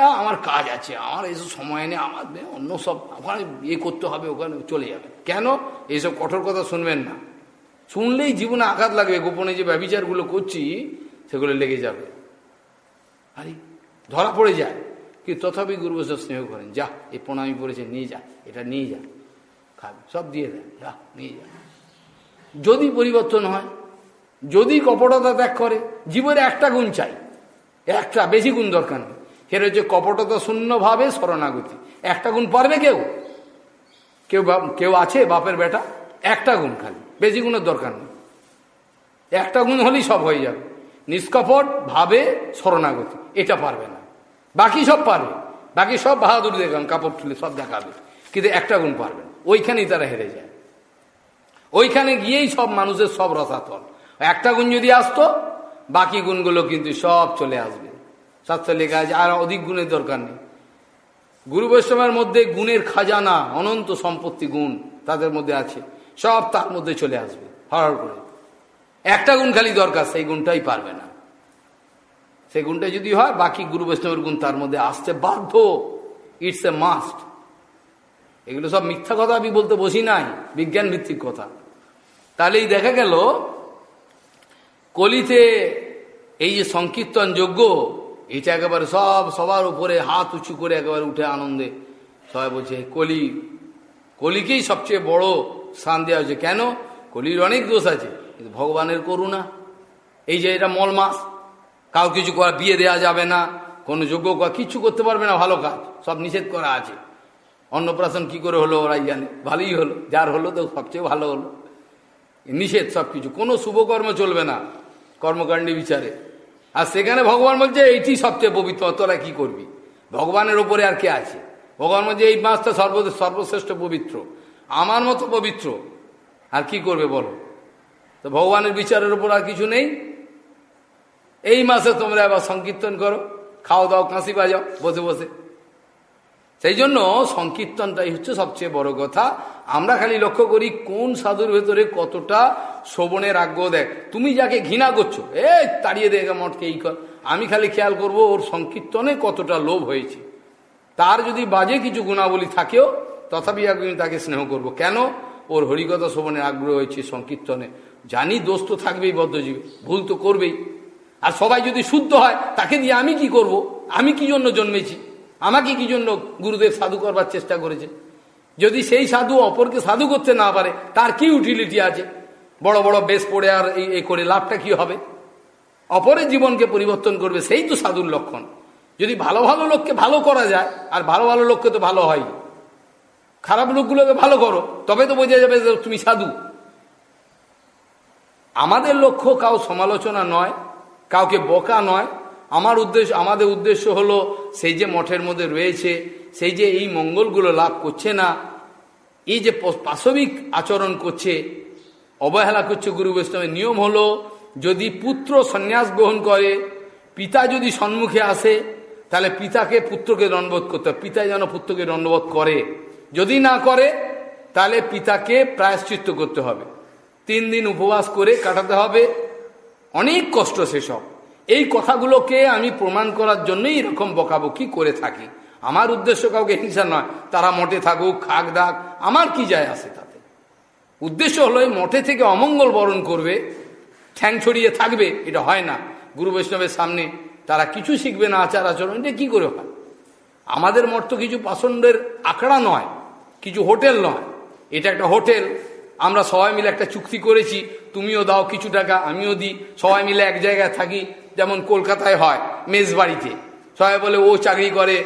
আমার কাজ আছে, আমার এসব সময় নেই, আমার অন্য সব, ওখানে ইয়ে করতে হবে, ওখানে চলে যাবে। কেন? এইসব কঠোর কথা শুনবেন না। শুনলেই জীবনে আঘাত লাগবে, গোপনে যে ব্যবচারগুলো করছি, সেগুলো লেগে যাবে। আরে, ধরা পড়ে যায়। কি তথাপি গুরুবস স্নেহ করেন, যা, এই প্রণামী পড়েছে, নিয়ে যা, এটা নিয়ে যা খাবে সব দিয়ে দেন, যা, নিয়ে যা। যদি পরিবর্তন হয়, যদি কপটতা ত্যাগ করে, জীবনে একটা গুণ চাই, একটা বেশি গুণ দরকার নেই, সেটা হচ্ছে কপটতা শূন্যভাবে শরণাগতি। একটা গুণ পারবে কেউ? কেউ কেউ আছে, বাপের বেটা? একটা গুণ খালি, বেশি গুণের দরকার নেই। একটা গুণ হলেই সব হয়ে যাবে। নিষ্কপট ভাবে শরণাগতি, এটা পারবে না। বাকি সব পারবে বাকি সব বাহাদুর দেখান কাপড় তুলে সব দেখাবে। কিন্তু একটা গুণ পারবে ওইখানেই তারা হেরে যায়। ওইখানে গিয়েই সব মানুষের সব রসাতল। একটা গুণ যদি আসতো, বাকি গুণগুলো কিন্তু সব চলে আসবে। শাস্ত্র লেখা আছে, আর অধিক গুণের দরকার নেই। গুরু বৈষ্ণবের মধ্যে গুণের খাজানা, অনন্ত সম্পত্তি গুণ তাদের মধ্যে আছে। সব তার মধ্যে চলে আসবে। হর করে। একটা গুণ খালি দরকার, সেই গুণটাই পারবে না। সেই গুণটা যদি হয়, বাকি গুরু বৈষ্ণবের গুণ তার মধ্যে আসতে বাধ্য। ইটস এ মাস্ট এগুলো সব মিথ্যা কথা, আমি বলতে বসি নাই। বিজ্ঞান ভিত্তিক কথা। তাহলেই দেখা গেল, কলিতে এই যে সংকীর্তন যোগ্য এটা একেবারে সব সবার উপরে হাত উঁচু করে একেবারে উঠে আনন্দে সবাই বলছে কলি, কলিকেই সবচেয়ে বড় স্থান দেওয়া হয়েছে। কেন? কলির অনেক দোষ আছে, কিন্তু ভগবানের করুণা। এই যে এটা মল মাস কাউ কিছু করা, বিয়ে দেওয়া যাবে না, কোনো যোগ্য করা, কিছু করতে পারবে না, ভালো কাজ, সব নিষেধ করা আছে। অন্নপ্রাশন কি করে হলো ওরাই জানে, ভালোই হলো, যার হলো তো সবচেয়ে ভালো হলো। নিষেধ সব কিছু, কোনো শুভকর্ম চলবে না কর্মকাণ্ডী বিচারে। আর সেখানে ভগবান বলছে, এইটি সবচেয়ে পবিত্র, তোরা কি করবি? ভগবানের ওপরে আর কে আছে? ভগবান বলছে, এই মাছটা সর্ব সর্বশ্রেষ্ঠ পবিত্র, আমার মতো পবিত্র, আর কি করবে বলো? তো ভগবানের বিচারের উপর আর কিছু নেই। এই মাসে তোমরা আবার সংকীর্তন করো, খাও দাও কাঁসি বাজাও, বসে বসে। সেই জন্য সংকীর্তনটাই হচ্ছে সবচেয়ে বড় কথা। আমরা খালি লক্ষ্য করি কোন সাধুর ভেতরে কতটা শ্রবণের আগ্রহ দেখ তুমি যাকে ঘৃণা করছ এ তাড়িয়ে দেখে মঠকে এই কর। আমি খালি খেয়াল করব ওর সংকীর্তনে কতটা লোভ হয়েছে। তার যদি বাজে কিছু গুণাবলী থাকেও, তথাপি আমি তাকে স্নেহ করব। কেন? ওর হরিকথা শ্রবণের আগ্রহ হয়েছে সংকীর্তনে। জানি দোষ তো থাকবেই বদ্ধজীবী, ভুল তো করবেই। আর সবাই যদি শুদ্ধ হয়, তাকে দিয়ে আমি কি করব? আমি কি জন্য জন্মেছি? আমাকে কি জন্য গুরুদেব সাধু করবার চেষ্টা করেছে? যদি সেই সাধু অপরকে সাধু করতে না পারে, তার কি ইউটিলিটি আছে? বড় বড় বেশ পড়ে আর এই করে লাভটা কি হবে? অপরের জীবনকে পরিবর্তন করবে, সেই তো সাধুর লক্ষণ। যদি ভালো ভালো লোককে ভালো করা যায়, আর ভালো ভালো লোককে তো ভালো হয়। খারাপ লোকগুলোকে ভালো করো, তবে তো বোঝা যাবে যে তুমি সাধু। আমাদের লক্ষ্য কাউ সমালোচনা নয় কাউকে বোকা নয়। আমার উদ্দেশ্য, আমাদের উদ্দেশ্য হলো সেই যে মঠের মধ্যে রয়েছে, সেই যে এই মঙ্গলগুলো লাভ করছে না, এই যে পাশবিক আচরণ করছে, অবহেলা করছে গুরু বৈষ্ণবের নিয়ম হলো, যদি পুত্র সন্ন্যাস গ্রহণ করে, পিতা যদি সম্মুখে আসে, তাহলে পিতাকে পুত্রকে দণ্ডবোধ করতে পিতা যেন পুত্রকে দণ্ডবোধ করে। যদি না করে, তাহলে পিতাকে প্রায়শ্চিত্ত করতে হবে। তিন দিন উপবাস করে কাটাতে হবে। অনেক কষ্ট সেসব এই কথাগুলোকে আমি প্রমাণ করার জন্যই এরকম বকাবকি করে থাকি। আমার উদ্দেশ্য কাউকে হিংসা নয়, তারা মঠে থাকুক, খাক দাক, আমার কি যায় আসে তাতে। উদ্দেশ্য হলো মঠে থেকে অমঙ্গল বরণ করবে, ঠ্যাং ছড়িয়ে থাকবে, এটা হয় না। গুরু বৈষ্ণবের সামনে তারা কিছু শিখবে না, আচার আচরণ, এটা কী করে হয়? আমাদের মঠ তো কিছু পছন্দের আখড়া নয়, কিছু হোটেল নয়। এটা একটা হোটেল আমরা সবাই মিলে একটা চুক্তি করেছি, তুমিও দাও কিছু টাকা, আমিও দিই। সবাই মিলে এক জায়গায় থাকি, যেমন কলকাতায় হয়, মেজবাড়িতে। সবাই বলে, ও চাকরি করে।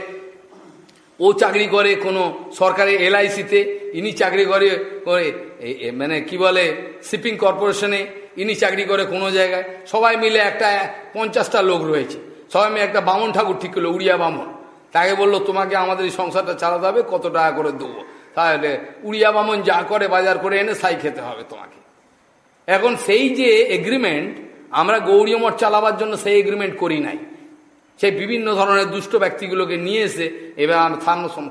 ও চাকরি করে কোনো সরকারি এলআইসিতে, ইনি চাকরি করে মানে কি বলে, শিপিং কর্পোরেশনে, ইনি চাকরি করে কোনো জায়গায়। সবাই মিলে একটা পঞ্চাশটা লোক রয়েছে। সবাই মিলে একটা বামন ঠাকুর, ঠিক করল উড়িয়া বামন। তাকে বলল, তোমাকে আমাদের এই সংসারটা চালাতে হবে, কত টাকা করে দেবো? তাহলে উড়িয়া বামন যা করে বাজার করে এনে সাই খেতে হবে তোমাকে। এখন সেই যে এগ্রিমেন্ট আমরা গৌরী মঠ চালাবার জন্য সেই এগ্রিমেন্ট করি নাই। সেই বিভিন্ন ধরনের দুষ্ট ব্যক্তিগুলোকে নিয়ে এসে, এবার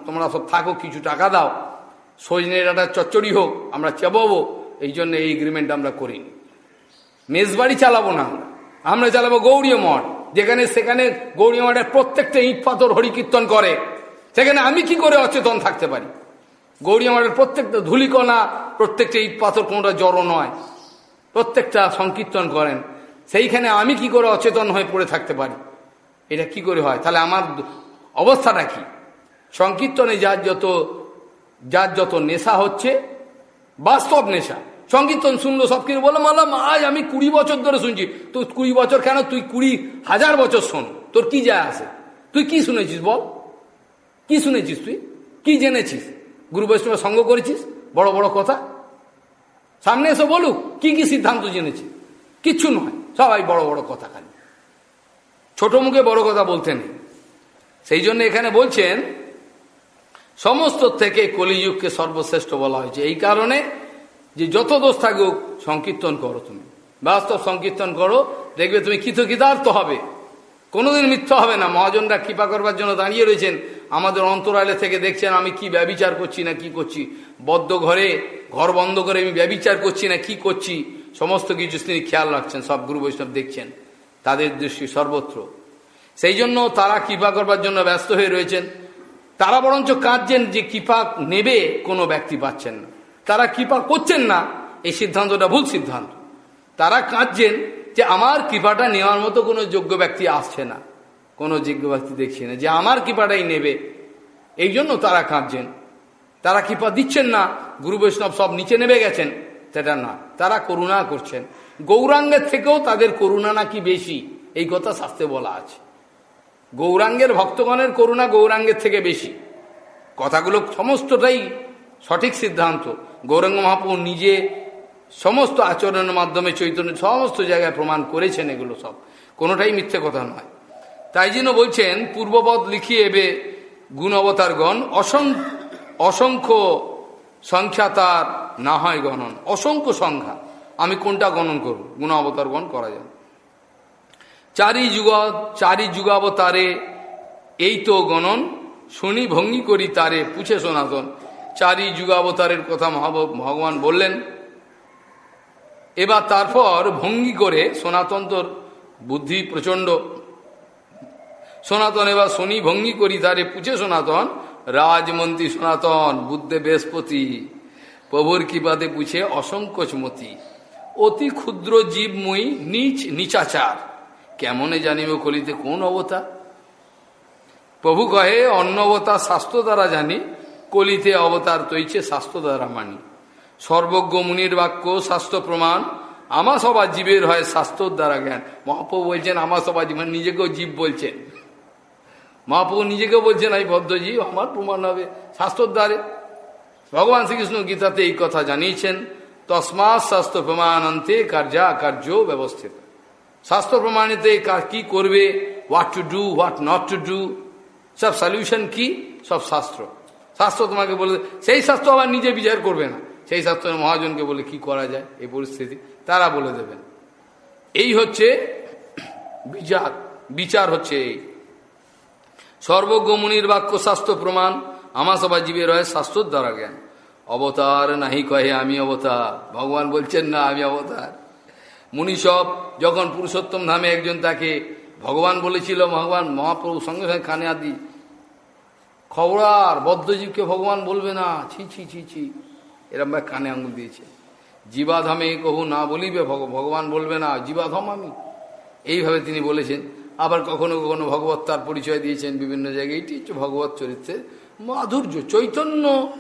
তোমরা সব থাকো, কিছু টাকা দাও। সজনের একটা চচ্চড়ি হোক, আমরা চেবাবো, এই জন্য এই এগ্রিমেন্ট আমরা করিনি। মেজবাড়ি চালাবো না আমরা। আমরা চালাবো গৌরী মঠ, যেখানে সেখানে গৌরী মঠের প্রত্যেকটা ইট পাথর হরিকীর্তন করে। সেখানে আমি কি করে অচেতন থাকতে পারি? গৌরী মঠের প্রত্যেকটা ধুলিকণা, প্রত্যেকটা ইট পাথর কোনোটা জড়ো নয়। প্রত্যেকটা সংকীর্তন করেন। সেইখানে আমি কি করে অচেতন হয়ে পড়ে থাকতে পারি? এটা কি করে হয়? তাহলে আমার অবস্থাটা কি? সংকীর্তনে যার যত যার যত নেশা হচ্ছে বাস্তব নেশা। সংকীর্তন শুনলো, সব কিছু বললাম বললাম আজ আমি কুড়ি বছর ধরে শুনছি। তুই কুড়ি বছর কেন? তুই কুড়ি হাজার বছর শোন। তোর কি যায় আসে? তুই কি শুনেছিস বল? কি শুনেছিস তুই? কি জেনেছিস? গুরু বৈষ্ণবের সঙ্গ করেছিস? বড় বড় কথা। সামনে এসে বলুক কি কি সিদ্ধান্ত জেনেছিস কিচ্ছু নয়, সবাই বড় বড় কথা খালি। ছোট মুখে বড় কথা বলতে নেই। সেই জন্য এখানে বলছেন, সমস্ত থেকে কলিযুগকে সর্বশ্রেষ্ঠ বলা হয়েছে। এই কারণে যে যত দোষ থাকুক, সংকীর্তন করো তুমি। বাস্তব সংকীর্তন করো, দেখবে তুমি কৃতকৃতার্থ হবে। কোনোদিন মিথ্যা হবে না। মহাজনরা কৃপা করবার জন্য দাঁড়িয়ে রয়েছেন। আমাদের অন্তরালে থেকে দেখছেন আমি কি ব্যবিচার করছি না কি করছি? বদ্ধ ঘরে, ঘর বন্ধ করে আমি ব্যবিচার করছি না কি করছি? সমস্ত কিছু তিনি খেয়াল রাখছেন, সব গুরু বৈষ্ণব দেখছেন, তাদের দৃষ্টি সর্বত্র। সেই জন্য তারা কৃপা করবার জন্য ব্যস্ত হয়ে রয়েছেন। তারা বরঞ্চ কাঁদছেন যে কৃপা নেবে কোনো ব্যক্তি পাচ্ছেন না। তারা কৃপা করছেন না, এই সিদ্ধান্তটা ভুল সিদ্ধান্ত। তারা কাঁদছেন যে আমার কৃপাটা নেওয়ার মতো কোনো যোগ্য ব্যক্তি আসছে না। কোনো যোগ্য ব্যক্তি দেখছি না যে আমার কৃপাটাই নেবে। এই জন্য তারা কাঁদছেন। তারা কৃপা দিচ্ছেন না। গুরু বৈষ্ণব সব নিচে নেমে গেছেন। সেটা না, তারা করুণা করছেন। গৌরাঙ্গের থেকেও তাদের করুণা নাকি বেশি, এই কথা শাস্ত্রে বলা আছে। গৌরাঙ্গের ভক্তগণের করুণা গৌরাঙ্গের থেকে বেশি। কথাগুলো সমস্তটাই সঠিক সিদ্ধান্ত। গৌরাঙ্গ মহাপ্রভু নিজে সমস্ত আচরণের মাধ্যমে চৈতন্য সমস্ত জায়গায় প্রমাণ করেছেন এগুলো সব। কোনোটাই মিথ্যে কথা নয়। তাই জন্য বলছেন পূর্বপদ লিখিয়ে এবে গুণ অবতারগণ অসংখ্য অসংখ্য সংখ্যা তার না হয় গণন। অসংখ্য সংখ্যা। আমি কোনটা গণন করব? গুণ অবতারগণ করা যায় চারি যুগ, চারি যুগাবতারে এই তো গণন, শুনি ভঙ্গি করি তারে পুছে সনাতন। চারি যুগাবতারের কথা ভগবান বললেন, এবার তারপর ভঙ্গি করে সনাতন তোর বুদ্ধি প্রচণ্ড সনাতন, এবার শনি ভঙ্গি করি, তারে পুছে সনাতন, রাজমন্ত্রী সনাতন, বুদ্ধে বৃহস্পতি, প্রভুর কৃপাতে পুছে অসংকোচমতি অতি ক্ষুদ্র জীব মুই নিচ নিচাচার। কেমনে জানিব কলিতে কোন অবতার? প্রভু কহে, অন্য অবতার স্বাস্থ্য দ্বারা জানি, কলিতে অবতার তৈছে স্বাস্থ্য দ্বারা মানি। সর্বজ্ঞ মুনির বাক্য স্বাস্থ্য প্রমাণ আমা সবার জীবের হয় স্বাস্থ্যর দ্বারা জ্ঞান। মহাপ্রভু বলছেন, আমার সবার জীবন নিজেকেও জীব বলছেন। মহাপ্রভু নিজেকেও বলছেন, এই বদ্ধজীব আমার প্রমাণ হবে স্বাস্থ্যর দ্বারে। ভগবান শ্রীকৃষ্ণ গীতাতে এই কথা জানিয়েছেন, তসমাৎ স্বাস্থ্য প্রমাণান্তে কার্যা কার্য ব্যবস্থিত। স্বাস্থ্য প্রমাণিতে কি করবে what to do what not to do সব সলিউশন কি? সব শাস্ত্র। শাস্ত্র তোমাকে বলে, সেই শাস্ত্র আবার নিজে বিচার করবে না। সেই শাস্ত্র মহাজনকে বলে, কি করা যায় এই পরিস্থিতি? তারা বলে দেবেন। এই হচ্ছে বিচার বিচার হচ্ছে এই। সর্বজ্ঞ মুনির বাক্য শাস্ত্র প্রমাণ। আমার সবাই জীবে রয়ে শাস্ত্র দ্বারা জ্ঞান। অবতার নাহি কহে, আমি অবতার। ভগবান বলছেন, না, আমি অবতার। মুনি সব যখন পুরুষোত্তম ধামে একজন তাকে ভগবান বলেছিল, ভগবান, মহাপ্রভু সঙ্গে সঙ্গে কানে আদি খবরার বদ্ধজীবকে ভগবান বলবে না। ছি ছি ছি ছি। এরম কানে আঙুল দিয়েছে। জীবাধামে কহু না বলিবে ভগবান বলবে না। জীবাধম আমি। এইভাবে তিনি বলেছেন। আবার কখনো কখনো ভগবত তার পরিচয় দিয়েছেন বিভিন্ন জায়গায়। এটি হচ্ছে ভগবত চরিত্রের মাধুর্য। চৈতন্য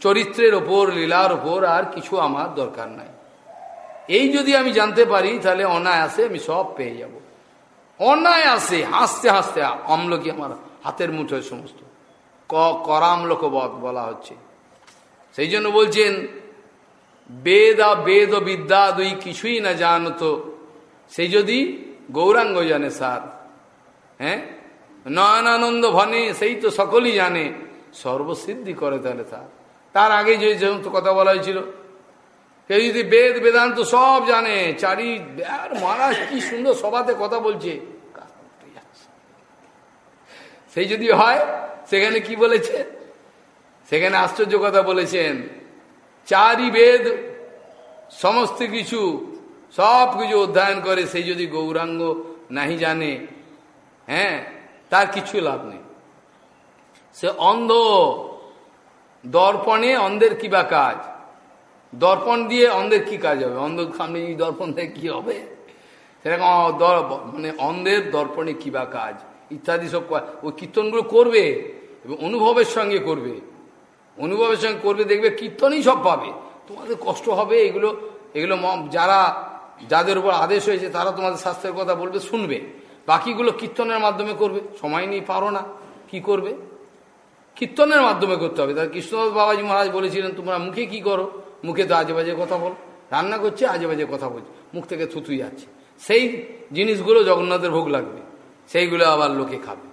চরিত্রের ওপর, লীলার ওপর আর কিছু আমার দরকার নাই। এই যদি আমি জানতে পারি, তাহলে অনায়াসে আমি সব পেয়ে যাব। অনায়াসে হাসতে হাসতে অম্লকি আমার হাতের মুঠোয় সমস্ত। ক, করামলোকবধ বলা হচ্ছে। সেই জন্য বলছেন, বেদ বেদ বিদ্যা দুই কিছুই না জানতো। সেই যদি গৌরাঙ্গ জানে স্যার হ্যাঁ? নয়নানন্দ ভনে, সেই তো সকলেই জানে। সর্বসিদ্ধি করে তাহলে তার তার আগে যে সমস্ত কথা বলা হয়েছিল। কেউ যদি বেদ, বেদান্ত সব জানে, চারি আর মহারাজ কি সুন্দর সভাতে কথা বলছে। সেই যদি হয়, সেখানে কি বলেছে? সেখানে আশ্চর্য কথা বলেছেন। চারি বেদ, সমস্ত কিছু, সব কিছু অধ্যয়ন করে, সেই যদি গৌরাঙ্গ নাহি জানে হ্যাঁ তার কিছু লাভ নেই। সে অন্ধ, দর্পণে অন্ধের কি বা কাজ? দর্পণ দিয়ে অন্ধের কি কাজ হবে? অন্ধ সামনে দর্পণ থেকে কি হবে? সেরকম মানে অন্ধের দর্পণে কি বা কাজ? ইত্যাদি সব ওই কীর্তনগুলো করবে এবং অনুভবের সঙ্গে করবে। অনুভবের সঙ্গে করবে, দেখবে কীর্তনই সব পাবে। তোমাদের কষ্ট হবে, এগুলো এগুলো যারা, যাদের উপর আদেশ হয়েছে, তারা তোমাদের স্বাস্থ্যের কথা বলবে, শুনবে। বাকিগুলো কীর্তনের মাধ্যমে করবে। সময় নেই, পারো না। কি করবে? কীর্তনের মাধ্যমে করতে হবে। তার কৃষ্ণদাস বাবাজি মহারাজ বলেছিলেন, তোমরা মুখে কি করো? মুখে তো আজে বাজে কথা বল। রান্না করছে, আজে বাজে কথা বলছে। মুখ থেকে থুতুই যাচ্ছে। সেই জিনিসগুলো জগন্নাথের ভোগ লাগবে। সেইগুলো আবার লোকে খাবে।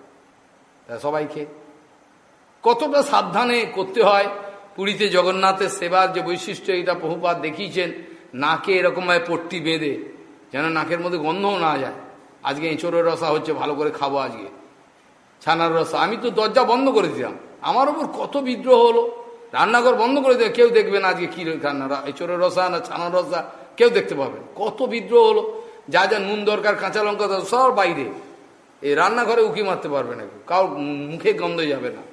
তা সবাইকে কতটা সাবধানে করতে হয়। পুরীতে জগন্নাথের সেবার যে বৈশিষ্ট্য, এটা বহুপাত দেখিয়েছেন। নাকে এরকমভাবে পট্টি বেঁধে, যেন নাকের মধ্যে গন্ধও না যায়। আজকে এঁচড়ের রসা হচ্ছে, ভালো করে খাব আজকে। ছানার রসা। আমি তো দরজা বন্ধ করে দিলাম। আমার ওপর কত বিদ্রোহ হলো। রান্নাঘর বন্ধ করে দেবে কেউ দেখবে না আজকে কী রান্না। এঁচড়ের রসা না ছানার রসা। কেউ দেখতে পাবেন কত বিদ্রোহ হলো। যা যা নুন দরকার, কাঁচা লঙ্কা সব বাইরে। এই রান্নাঘরে উকি মারতে পারবে না কাউ। মুখে গন্ধ যাবে না।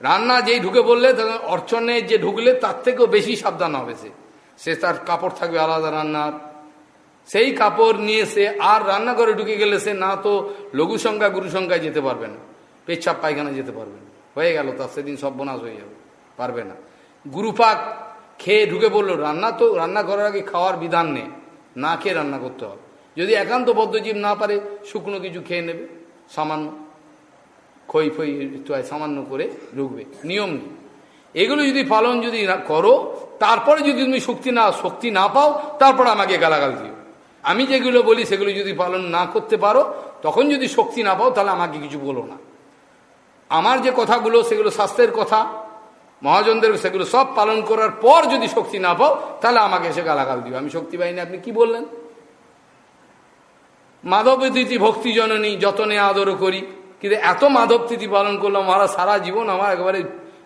রান্না যেই ঢুকে বললে অর্চনে যে ঢুকলে, তার থেকেও বেশি সাবধান হবে সে। সে তার কাপড় থাকবে আলাদা রান্নার। সেই কাপড় নিয়ে সে আর রান্নাঘরে ঢুকে গেলে সে না তো লঘু সংখ্যা, গুরু সংখ্যায় যেতে পারবে না। পেচ্ছাপ পায়খানা যেতে পারবে না। হয়ে গেল তার, সেদিন সব বোনাস হয়ে যাবে, পারবে না। গুরুপাক খেয়ে ঢুকে পড়ল রান্না তো, রান্না করার আগে খাওয়ার বিধান নেই। না খেয়ে রান্না করতে হবে। যদি একান্ত বদ্ধজীব না পারে, শুকনো কিছু খেয়ে নেবে। সামান্য খই ফই সামান্য করে ঢুকবে। নিয়ম নেই। এগুলো যদি পালন যদি করো, তারপরে যদি তুমি শক্তি না শক্তি না পাও, তারপর আমাকে গালাগাল দিও। আমি যেগুলো বলি, সেগুলো যদি পালন না করতে পারো, তখন যদি শক্তি না পাও, তাহলে আমাকে কিছু বলো না। আমার যে কথাগুলো, সেগুলো স্বাস্থ্যের কথা, মহাজনদের, সেগুলো সব পালন করার পর যদি শক্তি না পাও, তাহলে আমাকে এসে গালাগাল দিও। আমি শক্তি পাইনি, আপনি কি বললেন? মাধব তিথি ভক্তি জননী, যতনে আদর করি। কিন্তু এত মাধব তিথি পালন করলাম আমার সারা জীবন আমার একেবারে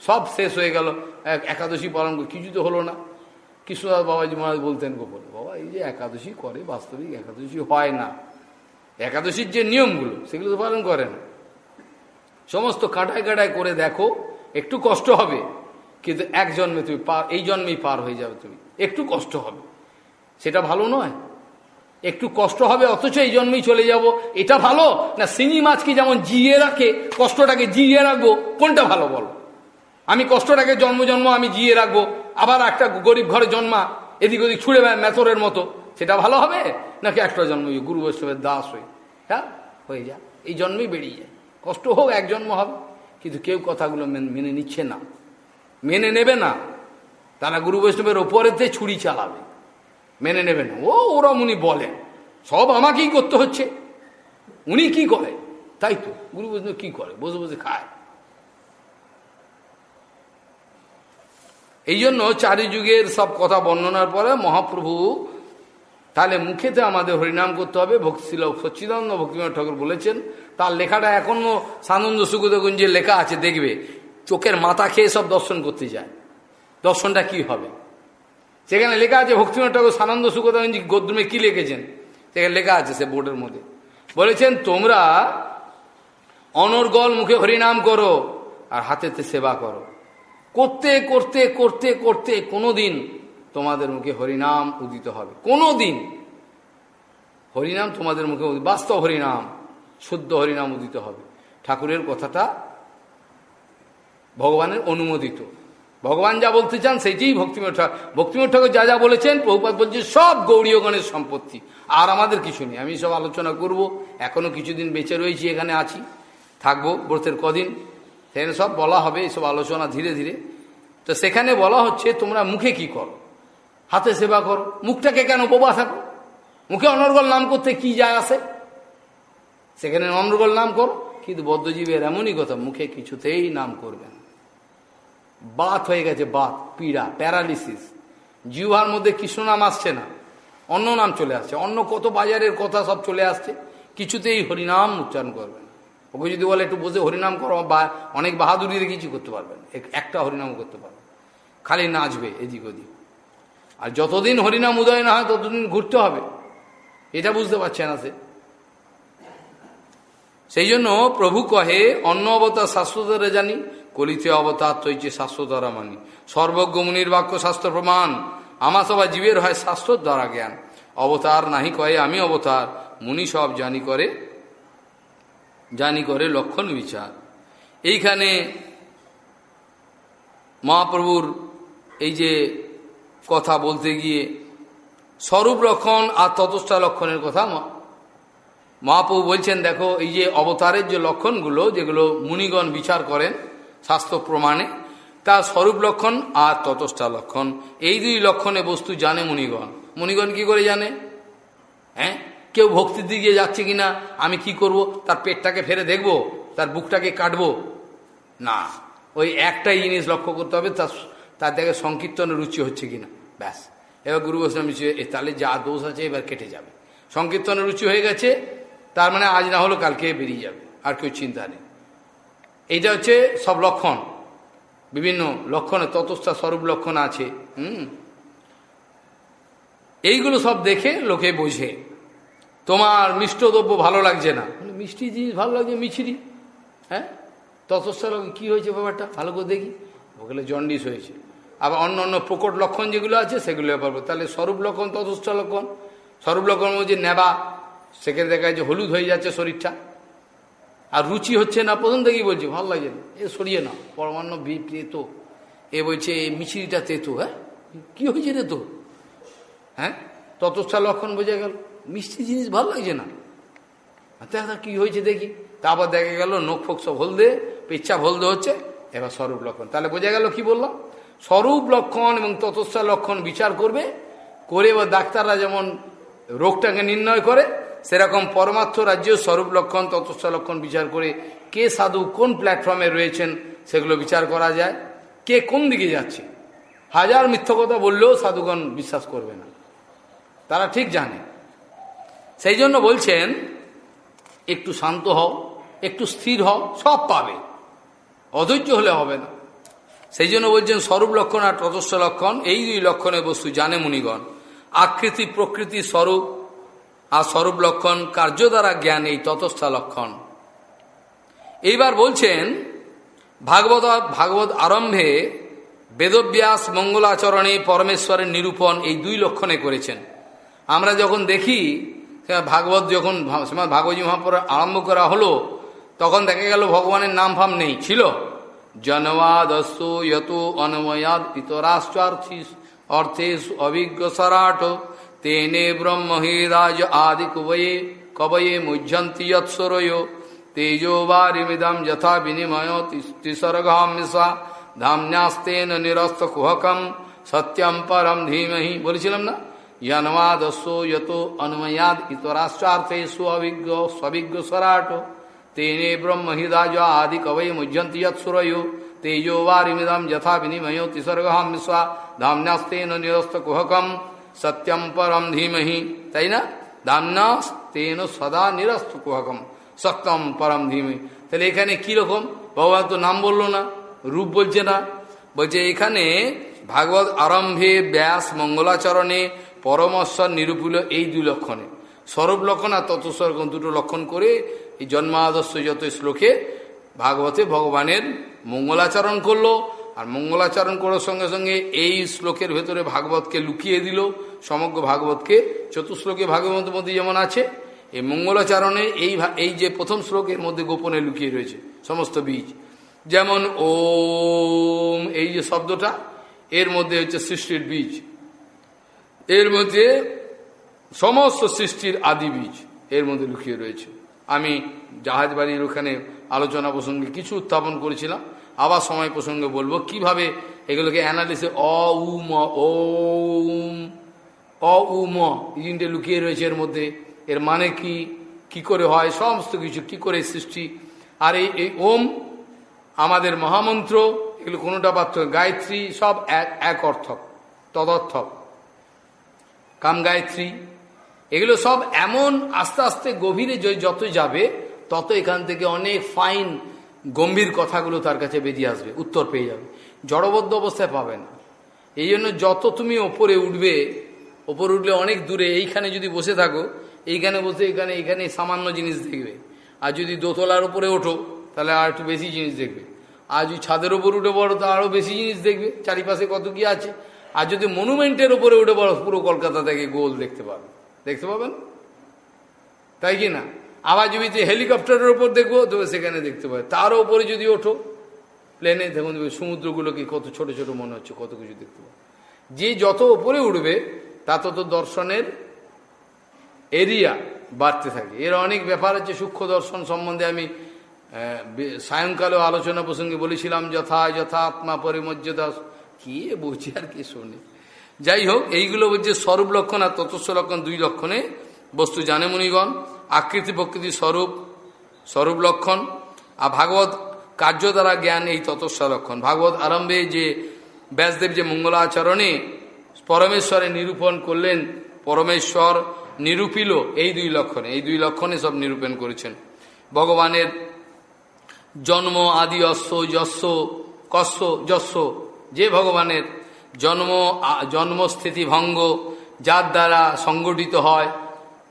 সব শেষ হয়ে গেল। একাদশী পালন কিছু তো হলো না। কৃষ্ণদাস বাবাজি মহারাজ বলতেন গোপন। বাবা, এই যে একাদশী করে, বাস্তবিক একাদশী হয় না। একাদশীর যে নিয়মগুলো, সেগুলো তো পালন করে না। সমস্ত কাটায় কাটায় করে দেখো, একটু কষ্ট হবে, কিন্তু এক জন্মে তুমি পার এই জন্মেই পার হয়ে যাবে তুমি। একটু কষ্ট হবে। সেটা ভালো নয়। একটু কষ্ট হবে, অথচ এই জন্মেই চলে যাব। এটা ভালো? না শিঙি মাছকে যেমন জিয়ে রাখে, কষ্টটাকে জিয়ে রাখব? কোনটা ভালো বলো? আমি কষ্টটাকে জন্ম জন্ম আমি জিয়ে রাখব। আবার একটা গরিব ঘরে জন্মা, এদিক ওদিক ছুঁড়ে ছুড়ে মেথরের মতো। সেটা ভালো হবে? নাকি একটা জন্ম গুরু বৈষ্ণবের দাস হয়ে? হ্যাঁ হয়ে যায় এই জন্মেই বেরিয়ে যায়। কষ্ট হোক, এক জন্ম হবে। কিন্তু কেউ কথাগুলো মেনে নিচ্ছে না। মেনে নেবে না। তারা গুরু বৈষ্ণবের ওপরেতে ছুরি চালাবে। মেনে নেবে না। ও, ওরা উনি বলেন, সব আমাকেই করতে হচ্ছে। উনি কি করে? তাই তো, গুরু বৈষ্ণব কী করে? বসে বসে খায়। এই জন্য চারি যুগের সব কথা বর্ণনার পরে মহাপ্রভু তাহলে মুখেতে আমাদের হরিনাম করতে হবে। ভক্তিশীল সচ্চিদানন্দ ভক্তিনাথ ঠাকুর বলেছেন। তার লেখাটা এখনও সানন্দ সুগতগুঞ্জে লেখা আছে, দেখবে। চোখের মাথা খেয়ে সব দর্শন করতে যায়। দর্শনটা কি হবে? সেখানে লেখা আছে ভক্তিনাথ ঠাকুর সানন্দ সুগতগঞ্জি গদ্রমে কি লিখেছেন? সেখানে লেখা আছে সে বোর্ডের মধ্যে। বলেছেন, তোমরা অনর্গল মুখে হরিনাম করো আর হাতেতে সেবা করো। করতে করতে করতে করতে কোনো দিন তোমাদের মুখে হরিনাম উদিত হবে। কোনো দিন হরিনাম তোমাদের মুখে বাস্তব হরিনাম, শুদ্ধ হরিনাম উদিত হবে। ঠাকুরের কথাটা ভগবানের অনুমোদিত। ভগবান যা বলতে চান সেইটাই ভক্তিমঠ ভক্তিমঠ ঠাকুর যা যা বলেছেন প্রভুপাত বলছে, সব গৌরীয়গণের সম্পত্তি। আর আমাদের কিছু নেই। আমি সব আলোচনা করব। এখনও কিছুদিন বেঁচে রয়েছি, এখানে আছি। থাকব ব্রতের কদিন। সেখানে সব বলা হবে এইসব আলোচনা ধীরে ধীরে। তো সেখানে বলা হচ্ছে, তোমরা মুখে কি করো? হাতে সেবা করো। মুখটাকে কেন বোবা থাকো মুখে অনর্গল নাম করতে কি যায় আসে? সেখানে অনর্গল নাম করো। কিন্তু বদ্ধজীবের এমনই কথা, মুখে কিছুতেই নাম করবেন বাত হয়ে গেছে, বাত, পীড়া, প্যারালিসিস। জিহার মধ্যে কৃষ্ণ নাম আসছে না অন্য নাম চলে আসছে। অন্য কত বাজারের কথা সব চলে আসছে, কিছুতেই হরিনাম উচ্চারণ করবেন ওকে যদি বলে, একটু বসে হরিনাম করো, বা অনেক বাহাদুরি কিছু করতে পারবেন একটা হরিনাম করতে পারবেন খালি নাচবে এদিক ওদিক। আর যতদিন হরিনাম উদয় না হয়, ততদিন ঘুরতে হবে। এটা বুঝতে পারছে না সে। সেই জন্য প্রভু কহে অন্য অবতার শাশ্বতরা জানি, কলিতে অবতার তৈছে শাশ্বতরা মানি। সর্বজ্ঞ মুনির বাক্য শাস্ত্র প্রমাণ। আমার সবাই জীবের হয় শাস্ত্র দ্বারা জ্ঞান। অবতার নাহি কয়ে, আমি অবতার। মুনি সব জানি করে জানি করে লক্ষণ বিচার। এইখানে মহাপ্রভুর এই যে কথা বলতে গিয়ে স্বরূপ লক্ষণ আর ততষ্ঠা লক্ষণের কথা মহাপ্রভু বলছেন, দেখো, এই যে অবতারের যে লক্ষণগুলো, যেগুলো মুনিগণ বিচার করেন স্বাস্থ্য প্রমাণে, তা স্বরূপ লক্ষণ আর ততষ্ঠা লক্ষণ। এই দুই লক্ষণে বস্তু জানে মুনিগণ। মুনিগণ কি করে জানে? হ্যাঁ? কেউ ভক্তির দিকে যাচ্ছে কিনা, আমি কি করব? তার পেটটাকে ফেরে দেখব? তার বুকটাকে কাটবো? না। ওই একটাই জিনিস লক্ষ্য করতে হবে, তার তার দেখে সংকীর্তনের রুচি হচ্ছে কিনা। ব্যাস। এবার গুরু বৈষ্ণব তাহলে যা দোষ আছে এবার কেটে যাবে। সংকীর্তনের রুচি হয়ে গেছে, তার মানে আজ না হলো কালকে বেরিয়ে যাবে, আর কেউ চিন্তা নেই। এইটা হচ্ছে সব লক্ষণ। বিভিন্ন লক্ষণে ততস্থা স্বরূপ লক্ষণ আছে, হুম? এইগুলো সব দেখে লোকে বোঝে। তোমার মিষ্ট দ্রব্য ভালো লাগছে না। মিষ্টি জিনিস ভালো লাগছে মিছিরি। হ্যাঁ? ততস্থা লোক কী হয়েছে ব্যাপারটা? ভালো করে দেখি। ওগুলো জন্ডিস হয়েছে। আবার অন্য অন্য প্রকট লক্ষণ যেগুলো আছে সেগুলো ব্যাপার তাহলে স্বরূপ লক্ষণ ততস্থ লক্ষণ। স্বরূপ লক্ষণ যে নেবা সেখানে দেখা যে হলুদ হয়ে যাচ্ছে শরীরটা। আর রুচি হচ্ছে না প্রথম থেকেই বলছি ভালো লাগছে না। এ সরিয়ে না পরমান্ন বিপ তেতো। এ বলছে এই মিছিরিটা তেতো হ্যাঁ? কি হয়েছে রে তো? হ্যাঁ? ততস্থা লক্ষণ বোঝা গেল। মিষ্টি জিনিস ভালো লাগছে না। দেখা কি হয়েছে দেখি? তারপর দেখা গেল নখ ফোক সব হলদে, পেচ্ছা হলদে হচ্ছে, এবার স্বরূপ লক্ষণ। তাহলে বোঝা গেল কি বললাম? স্বরূপ লক্ষণ এবং ততস্থা লক্ষণ বিচার করবে, করে এবার ডাক্তাররা যেমন রোগটাকে নির্ণয় করে, সেরকম পরমার্থ রাজ্য স্বরূপ লক্ষণ ততস্থা লক্ষণ বিচার করে কে সাধু কোন প্ল্যাটফর্মে রয়েছেন, সেগুলো বিচার করা যায়। কে কোন দিকে যাচ্ছে? হাজার মিথ্য কথা বললেও সাধুগণ বিশ্বাস করবে না। তারা ঠিক জানে। সেই জন্য বলছেন, একটু শান্ত হও, একটু স্থির হও, সব পাবে। অধৈর্য হলে হবে না। সেই জন্য বলছেন, স্বরূপ লক্ষণ আর ততস্থ লক্ষণ, এই দুই লক্ষণের বস্তু জানে মুনিগণ। আকৃতি, প্রকৃতি, স্বরূপ আর স্বরূপ লক্ষণ, কার্য দ্বারা জ্ঞান এই ততস্থা লক্ষণ। এইবার বলছেন, ভাগবত ভাগবত আরম্ভে বেদব্যাস, মঙ্গলাচরণে পরমেশ্বরের নিরূপণ এই দুই লক্ষণে করেছেন। আমরা যখন দেখি ভাগবত যখন ভাগবতী মহাপুর আরম্ভ করা হলো, তখন দেখা গেল ভগবানের নাম ফাম নেই। ছিল? জনবাদস্য যত অনময়াদ ইতরাশ্চার্থী অর্থেশ অভিজ্ঞ সরাট। তেনে ব্রহ্মহিরাজ আদি কবয়ে কবয়ে মুহ্যন্তি যৎসরয়। তেজো বারিমিদম যথা বিনিময় তিসর্গাম মিশা ধামন্যাস্তেন নিরস্ত কুহকম, সত্যম পরম ধীমহি। বলেছিলাম না? জন্মাদস্য যত অনুময়াদ ইতরাশ্চার্থেষু অভিজ্ঞ স্বভিজ্ঞ সরাট তেনে ব্রহ্মহিদাজ আদি কবৈ মুহ্যন্তি যৎসুরয় তেজো বারিমিদম যথা বিনিময় তিসর্গাম মিশা ধামন্যাস্তেন নিরস্ত কুহকম সত্যম পরম ধীমহি তাই না দান্নাস তেন সদা নিরস্ত কুহকম সত্যম পরম ধীমহি তাহলে এখানে কীরকম ভগবান তো নাম বলল না রূপ বলছে না বলছে এখানে ভাগবত আরম্ভে ব্যাস মঙ্গলাচরণে পরমশ্বর নিরূপিল এই দুই লক্ষণে। স্বরূপ লক্ষণ আর তৎস্বরগণ দুটো লক্ষণ করে এই জন্মাদর্শ যত শ্লোকে ভাগবতে ভগবানের মঙ্গলাচরণ করল, আর মঙ্গলাচরণ করার সঙ্গে সঙ্গে এই শ্লোকের ভেতরে ভাগবতকে লুকিয়ে দিল, সমগ্র ভাগবতকে। চতুশ্লোকে ভাগবতের মধ্যে যেমন আছে, এই মঙ্গলাচরণে এই এই যে প্রথম শ্লোকের মধ্যে গোপনে লুকিয়ে রয়েছে, সমস্ত বীজ। যেমন ওম, এই যে শব্দটা, এর মধ্যে হচ্ছে সৃষ্টির বীজ। এর মধ্যে সমস্ত সৃষ্টির আদি বীজ এর মধ্যে লুকিয়ে রয়েছে। আমি জাহাজ বাড়ির ওখানে আলোচনা প্রসঙ্গে কিছু উত্থাপন করেছিলাম। আবার সময় প্রসঙ্গে বলব কীভাবে এগুলোকে অ্যানালিসে অ ওম অ লুকিয়ে রয়েছে এর মধ্যে। এর মানে কি? কি করে হয়? সমস্ত কিছু কি করে সৃষ্টি? আর এই এই ওম আমাদের মহামন্ত্র, এগুলো কোনোটা পার্থ গায়ত্রী, সব এক এক অর্থক, তদর্থক। কাম গায়ত্রী। এগুলো সব এমন আস্তে আস্তে গভীরে যত যাবে, তত এখান থেকে অনেক ফাইন গম্ভীর কথাগুলো তার কাছে বেরিয়ে আসবে, উত্তর পেয়ে যাবে। জড়বদ্ধ অবস্থায় পাবে না। এই জন্য যত তুমি ওপরে উঠবে, ওপরে উঠলে অনেক দূরে, এইখানে যদি বসে থাকো, এইখানে বসে এখানে এখানে সামান্য জিনিস দেখবে। আর যদি দোতলার উপরে ওঠো, তাহলে আর একটু বেশি জিনিস দেখবে। আর যদি ছাদের উপর উঠে পড়ো তো আরও বেশি জিনিস দেখবে। চারিপাশে কত কি আছে আর যদি মনুমেন্টের উপরে উঠে পড়ো, পুরো কলকাতা থেকে গোল দেখতে পাবে। দেখতে পাবেন? তাই কি না? আবার যদি হেলিকপ্টারের ওপর দেখব তবে সেখানে দেখতে পাবে। তার ওপরে যদি ওঠো প্লেনে দেখুন সমুদ্রগুলোকে কত ছোট ছোট মনে হচ্ছে, কত কিছু দেখতে পাবে। যে যত ওপরে উঠবে, তা তত দর্শনের এরিয়া বাড়তে থাকে। এর অনেক ব্যাপার আছে সূক্ষ্ম দর্শন সম্বন্ধে আমি সায়ংকালেও আলোচনা প্রসঙ্গে বলেছিলাম, যথা যথা আত্মা পরিমর্যাদা কি বলছি আর কি শোনে যাই হোক, এইগুলো বলছে স্বরূপ লক্ষণ আর ততস্ব লক্ষণ দুই লক্ষণে বস্তু জানে মুনিগণ। আকৃতি প্রকৃতি স্বরূপ স্বরূপ লক্ষণ। আর ভাগবত কার্য দ্বারা জ্ঞান এই ততস্ব লক্ষণ। ভাগবত আরম্ভে যে ব্যাসদেব যে মঙ্গলাচরণে পরমেশ্বরে নিরূপণ করলেন, পরমেশ্বর নিরূপিল এই দুই লক্ষণে, এই দুই লক্ষণে সব নিরূপণ করেছেন। ভগবানের জন্ম আদি অশ্ব যস্য কস্য যস্য যে ভগবানের জন্ম জন্মস্থিতি ভঙ্গ, যার দ্বারা সংগঠিত হয়,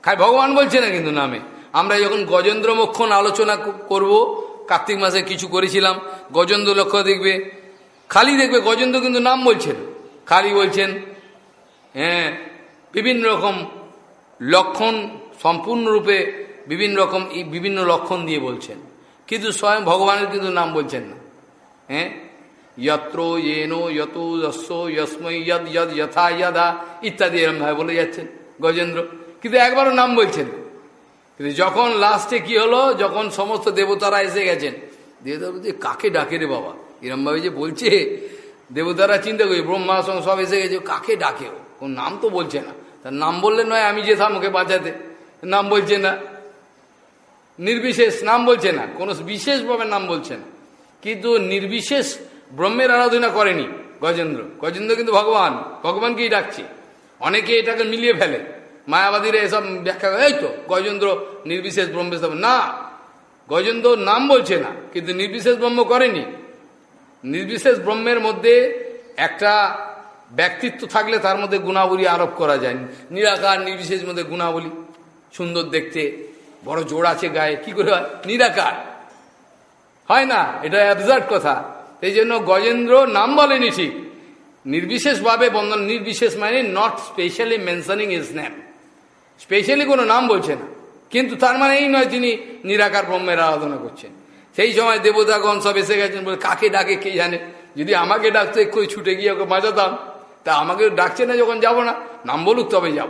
খাই, ভগবান বলছে না কিন্তু নামে। আমরা যখন গজেন্দ্র মক্ষণ আলোচনা করব, কার্তিক মাসে কিছু করেছিলাম, গজেন্দ্র লক্ষ্য দেখবে, খালি দেখবে, গজেন্দ্র কিন্তু নাম বলছেন খালি বলছেন হ্যাঁ বিভিন্ন রকম লক্ষণ সম্পূর্ণরূপে বিভিন্ন রকম বিভিন্ন লক্ষণ দিয়ে বলছেন। কিন্তু স্বয়ং ভগবানের কিন্তু নাম বলছেন না। হ্যাঁ? যত্র ইয়েনো যত যস্য যস্মৈ যদ যথা যদা ইত্যাদি এরম ভাবে বলে যাচ্ছেন। গজেন্দ্র। কিন্তু একবারও নাম বলছেন। কিন্তু যখন লাস্টে কি হলো? যখন সমস্ত দেবতারা এসে গেছেন। দেবতারা বলছে, কাকে ডাকে রে বাবা? এরমভাবে যে বলছে। দেবতারা চিন্তা করি ব্রহ্মা সব এসে গেছে, কাকে ডাকে ও? কোন নাম তো বলছে না। তার নাম বললে নয়, আমি যেতাম ওকে বাঁচাতে। নাম বলছে না। নির্বিশেষ নাম বলছে না। কোনো বিশেষভাবে নাম বলছে না। কিন্তু নির্বিশেষ ব্রহ্মের আরাধনা করেনি গজেন্দ্র। গজেন্দ্র কিন্তু ভগবান। ভগবানকেই ডাকছে? অনেকে এটাকে মিলিয়ে ফেলে। মায়াবাদীরা এসব ব্যাখ্যা এই তো, গজেন্দ্র নির্বিশেষ ব্রহ্ম না, গজেন্দ্র নাম বলছে না, কিন্তু নির্বিশেষ ব্রহ্ম করেনি। নির্বিশেষ ব্রহ্মের মধ্যে একটা ব্যক্তিত্ব থাকলে তার মধ্যে গুণাবলী আরোপ করা যায়। নিরাকার নির্বিশেষ মধ্যে গুণাবলী। সুন্দর দেখতে, বড় জোর আছে গায়ে, কি করে হয়? নিরাকার। হয় না, এটা অ্যাবজার্ট কথা। এই জন্য গজেন্দ্র নাম বলেনি ঠিক। নির্বিশেষভাবে বন্ধন, নির্বিশেষ মানে not specially mentioning his name specially কোনো নাম বলছে না। কিন্তু তার মানে এই নয় তিনি নিরাকার ব্রহ্মের আরাধনা করছেন। সেই সময় দেবতাগণ সব এসে গেছেন বলে, কাকে ডাকে কে জানে? যদি আমাকে ডাকতে একটু ছুটে গিয়ে ওকে বাজাতাম তা আমাকে ডাকছে না যখন যাব না। নাম বলুক, তবে যাব।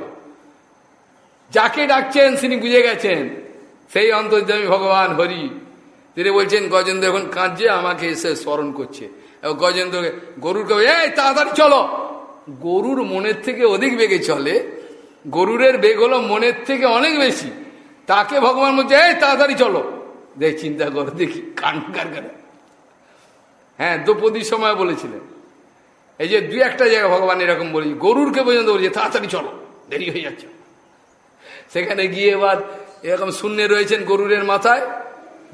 যাকে ডাকছেন, তিনি বুঝে গেছেন। সেই অন্তর্জামী ভগবান হরি। তিনি বলছেন, গজেন্দ্র এখন কাঁদছে, আমাকে এসে স্মরণ করছে। গজেন্দ্রকে গরুরকে এই তাড়াতাড়ি চলো। গরুর মনের থেকে অধিক বেগে চলে, গরুরের বেগ হলো মনের থেকে অনেক বেশি। তাকে ভগবান বলছে, এই তাড়াতাড়ি চলো। দেখ, চিন্তা করো, দেখি, কান কার হ্যাঁ দ্রৌপদীর সময় বলেছিলেন। এই যে দুই একটা জায়গায় ভগবান এরকম বলি, গরুরকে পর্যন্ত বলছে, তাড়াতাড়ি চলো, দেরি হয়ে যাচ্ছে। সেখানে গিয়ে এবার এরকম শূন্য রয়েছেন গরুরের মাথায়।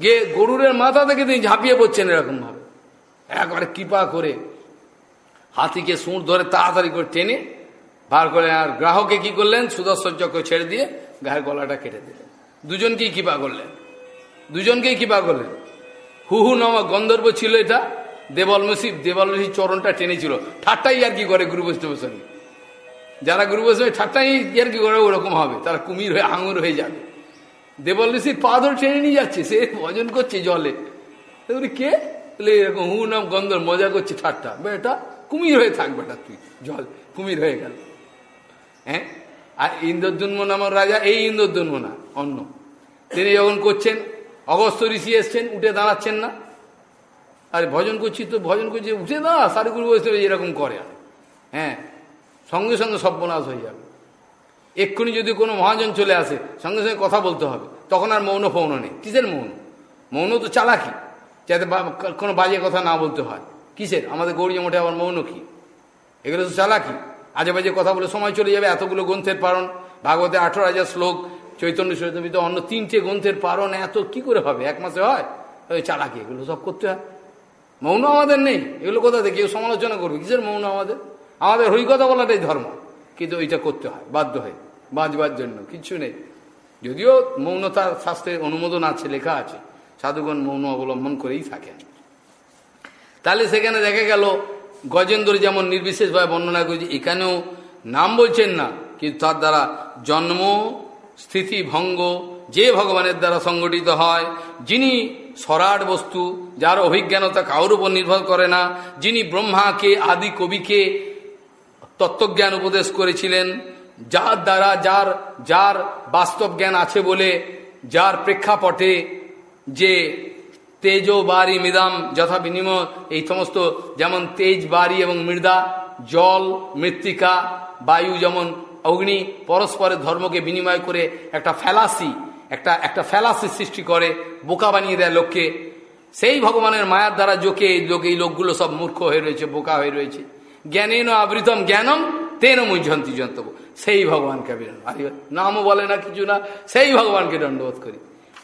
গিয়ে গরুরের মাথা থেকে তিনি ঝাঁপিয়ে পড়ছেন এরকম ভাবে একবারে কৃপা করে হাতিকে সুর ধরে তাড়াতাড়ি করে টেনে বার করে আর গ্রাহকে কি করলেন? সুদর্শন চক্র ছেড়ে দিয়ে গায়ের গলাটা কেটে দিলেন। দুজনকেই কৃপা করলেন। দুজনকেই কৃপা করলেন। হু হু নামা গন্ধর্ব ছিল এটা। দেবলমসি দেবলমসির চরণটা টেনেছিল। ঠাট্টাই আর কি করে গুরু বৈষ্ণবের সঙ্গে যারা গুরু বৈষ্ণব ঠাট্টাই আর কি করে, ওরকম হবে। তারা কুমির হয়ে আঙুর হয়ে যাবে। দেবলমসির পা ধরে টেনে নিয়ে যাচ্ছে, সে ভজন করছে জলে। কে? এরকম হু নাম গন্ধর মজা করছে ঠাট্টা। বেটা, কুমির হয়ে থাক বেটা তুই, জল, কুমির হয়ে গেল। হ্যাঁ? আর ইন্দ্রজন্ম নামর রাজা, এই ইন্দ্রজন্ম না, অন্য। তিনি যখন করছেন অগস্ত ঋষি এসছেন, উঠে দাঁড়াচ্ছেন না। আরে, ভজন করছি তো, ভজন করছি, উঠে দাঁড়া সারিগুরু বসে এরকম করে আর। হ্যাঁ? সঙ্গে সঙ্গে সর্বনাশ হয়ে যাবে। এক্ষুনি যদি কোনো মহাজন চলে আসে, সঙ্গে সঙ্গে কথা বলতে হবে। তখন আর মৌন ফৌন নেই। কিসের মৌন? মৌন তো চালাকি, যাতে কোনো বাজে কথা না বলতে হয়। কিসের? আমাদের গৌরী মোটে আবার মৌন কি? এগুলো তো চালাকি। আজে বাজে কথা বলে সময় চলে যাবে, এতগুলো গ্রন্থের পারণ। ভাগবতে আঠারো হাজার শ্লোক, চৈতন্য চৈতন্য অন্য তিনটে গ্রন্থের পারণ এত কি করে হবে? এক মাসে হয়? ওই চালাকি, এগুলো সব করতে হয়। মৌন আমাদের নেই। এগুলো কোথা থেকে? কেউ সমালোচনা করবে। কিসের মৌন আমাদের? আমাদের হই কথা বলাটাই ধর্ম। কিন্তু এইটা করতে হয়, বাধ্য হয়ে। বাঁচবার জন্য কিছু নেই। যদিও মৌনতার শাস্ত্রের অনুমোদন আছে, লেখা আছে, সাধুগণ মৌন অবলম্বন করেই থাকেন। তাহলে সেখানে দেখা গেল, গজেন্দ্র যেমন নির্বিশেষভাবে বর্ণনা করেছে, এখানেও নাম বলছেন না, কিন্তু তার দ্বারা জন্ম, স্থিতি, ভঙ্গ, যে ভগবানের দ্বারা সংগঠিত হয়, যিনি সরাট বস্তু, যার অভিজ্ঞানতা কারোর উপর নির্ভর করে না, যিনি ব্রহ্মাকে, আদি কবিকে তত্ত্বজ্ঞান উপদেশ করেছিলেন যার দ্বারা যার যার বাস্তব জ্ঞান আছে বলে, যার প্রেক্ষাপটে যে তেজ বাড়ি মৃদাম যথা বিনিময়, এই সমস্ত যেমন তেজ বাড়ি এবং মৃদা, জল, মৃত্তিকা, বায়ু যেমন অগ্নি, পরস্পরের ধর্মকে বিনিময় করে একটা ফ্যালাসি, একটা একটা ফ্যালাসি সৃষ্টি করে, বোকা বানিয়ে দেয় লোককে। সেই ভগবানের মায়ার দ্বারা যোকে লোক এই লোকগুলো সব মূর্খ হয়ে রয়েছে, বোকা হয়ে রয়েছে। জ্ঞানেন আবৃতম, জ্ঞানম তেন মুঝন্তি জন্তব সেই ভগবানকে আমি নামও বলে না কিছু না, সেই ভগবানকে দণ্ডবোধ করি।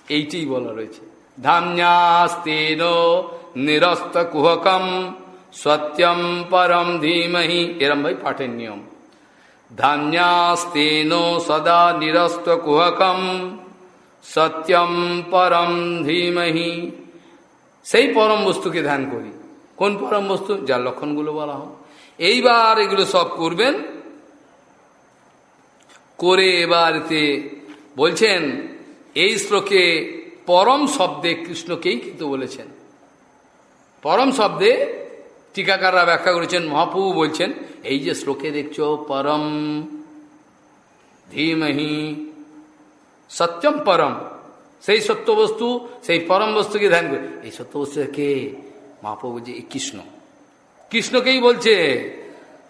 এইটি বলা রয়েছে। ধাম্যাস্তেন নিরস্ত কুহকম সত্যম পরম ধীমহি। এরম ভাই পাঠের নিয়ম। ধান্যাস্তেন সদা নিরস্ত কুহকম সত্যম পরম ধীমহি। সেই পরম বস্তুকে ধ্যান করি। কোন পরম বস্তু? যার লক্ষণগুলো বলা হয় এইবার এগুলো সব করবেন। করে এবারতে বলছেন, এই শ্লোকে পরম শব্দে কৃষ্ণকেই কিন্তু বলেছেন। পরম শব্দে টিকাকাররা ব্যাখ্যা করেছেন, মহাপ্রভু বলছেন, এই যে শ্লোকে দেখছ, পরম, ধীমহি, সত্যম পরম, সেই সত্য বস্তু, সেই পরম বস্তুকে ধ্যান করে। এই সত্য বস্তু কে? মহাপ্রভু যে কৃষ্ণ। কৃষ্ণকেই বলছে,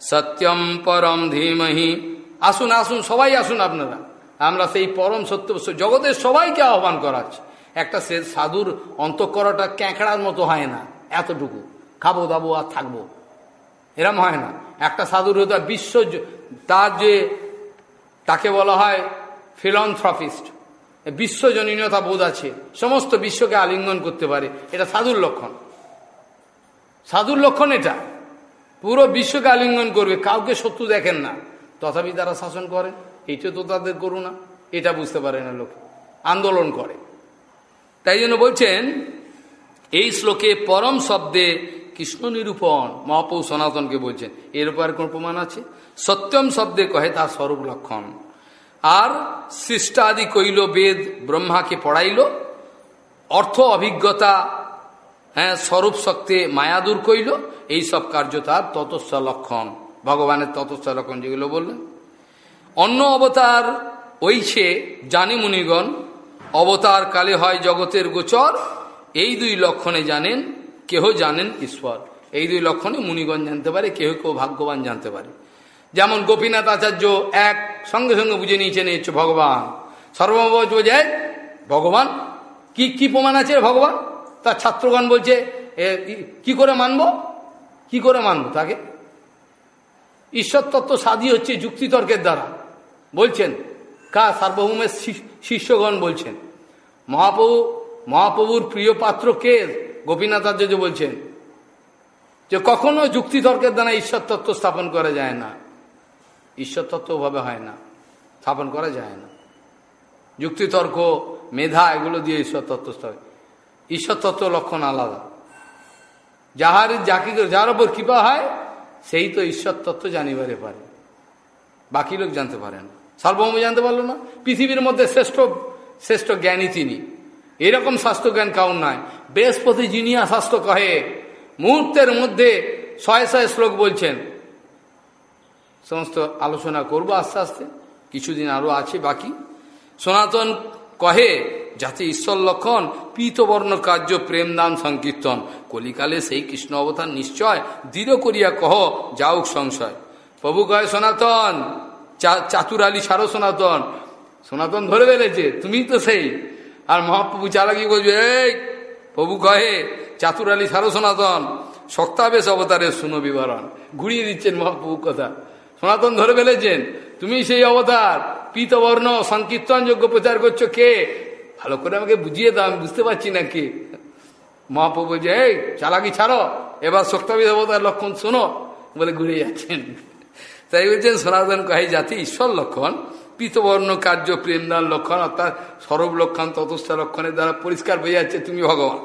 সত্যম পরম ধীমহি। আসুন আসুন, সবাই আসুন আপনারা। আমরা সেই পরম সত্য জগতের সবাইকে আহ্বান করাচ্ছি। একটা সে সাধুর অন্ত করাটা ক্যাঁকড়ার মতো হয় না, এতটুকু। খাব, দাবো, আর থাকব। এরম হয় না। একটা সাধুর হয়তো বিশ্ব তার যে তাকে বলা হয় ফিলন্থ্রফিস্ট বিশ্বজনীনতা বোধ আছে। সমস্ত বিশ্বকে আলিঙ্গন করতে পারে। এটা সাধুর লক্ষণ। সাধুর লক্ষণ এটা। পুরো বিশ্বকে আলিঙ্গন করবে, কাউকে শত্রু দেখেন না। তথাপি তারা শাসন করেন এইটা তো তাদের করুণা, এটা বুঝতে পারে না লোকে, আন্দোলন করে। তাই জন্য বলছেন, এই শ্লোকে পরম শব্দে কৃষ্ণ নিরূপণ মহাপৌ সনাতনকে বলছেন। এর উপর কোন প্রমাণ আছে? সত্যম শব্দে কহে, তার স্বরূপ লক্ষণ। আর সৃষ্টাদি কইল, বেদ ব্রহ্মাকে পড়াইল, অর্থ অভিজ্ঞতা হ্যাঁ স্বরূপ শক্তি মায়া দূর কইল, এই সব কার্য তার ততস্ব লক্ষণ। ভগবানের ততস্ব লক্ষণ যেগুলো বললেন। অন্য অবতার ওইছে জানি মুনিগণ, অবতার কালে হয় জগতের গোচর, এই দুই লক্ষণে জানেন, কেহ জানেন ঈশ্বর। এই দুই লক্ষণে মুনিগণ জানতে পারে, কেহ কেউ ভাগ্যবান জানতে পারে। যেমন গোপীনাথ আচার্য এক, সঙ্গে সঙ্গে বুঝে নিয়েছেন হচ্ছে ভগবান। সর্বভৌজ বোঝায় ভগবান, কি কি প্রমাণ আছে ভগবান? তার ছাত্রগণ বলছে কি করে মানব? কি করে মানব তাকে? ঈশ্বর তত্ত্ব সাধি হচ্ছে যুক্তিতর্কের দ্বারা। বলছেন, কা সার্বভৌমের শিষ্যগণ বলছেন, মহাপ্রভু, মহাপ্রভুর প্রিয় পাত্র কে? গোপীনাথাচার্য বলছেন, যে কখনো যুক্তিতর্কের দ্বারা ঈশ্বর তত্ত্ব স্থাপন করা যায় না। ঈশ্বর তত্ত্বভাবে হয় না, স্থাপন করা যায় না। যুক্তিতর্ক, মেধা, এগুলো দিয়ে ঈশ্বর তত্ত্ব স্থাপন ঈশ্বর তত্ত্ব লক্ষণ আলাদা। যাহার যাকে যার ওপর কৃপা হয়, সেই তো ঈশ্বর তত্ত্ব জানিবারে পারে। বাকি লোক জানতে পারে না। সার্বভৌম জানতে পারল না। পৃথিবীর মধ্যে শ্রেষ্ঠ শ্রেষ্ঠ জ্ঞানী তিনি। এরকম স্বাস্থ্য জ্ঞান কাউন নয় বৃহস্পতি জিনিয়া স্বাস্থ্য কহে, মুহূর্তের মধ্যে শয়ে শয়ে শ্লোক বলছেন, সমস্ত আলোচনা করব আস্তে আস্তে। কিছুদিন আরও আছে বাকি। সনাতন কহে যাতে ঈশ্বর লক্ষণ, পীতবর্ণ কার্য, প্রেম দান, সংকীর্তন। কলিকালে সেই কৃষ্ণ অবতার নিশ্চয়। দৃঢ় করিয়া কহ যাওক সংশয়। প্রভু কয়, সনাতন চাতুরালি সারো সনাতন। সনাতন ধরে ফেলেছে তুমি তো সেই। আর মহাপ্রভু চালাকি বলবে এই, প্রভু কহে, চাতুরালি সারো সনাতন। শক্তাবেশ অবতারের শুনো বিবরণ। ঘুরিয়ে দিচ্ছেন মহাপ্রভু কথা। সনাতন ধরে ফেলেছেন, তুমি সেই অবতার, পীতবর্ণ, সংকীর্তন যোগ্য প্রচার করছ কে? ভালো করে আমাকে বুঝিয়ে দাও, আমি বুঝতে পারছি না কে মহাপ্রভু যে এই, চালাকি ছাড়ো। এবার শক্তাবিদ অবতার লক্ষণ শোনো। বলে ঘুরে যাচ্ছেন। তাই বলছেন, সনাতন কাহি জাতি ঈশ্বর লক্ষণ, পীতবর্ণ কার্য, প্রেমদান লক্ষণ, অর্থাৎ সরব লক্ষণ, ততস্থ লক্ষণের দ্বারা পরিষ্কার হয়ে যাচ্ছে তুমি ভগবান।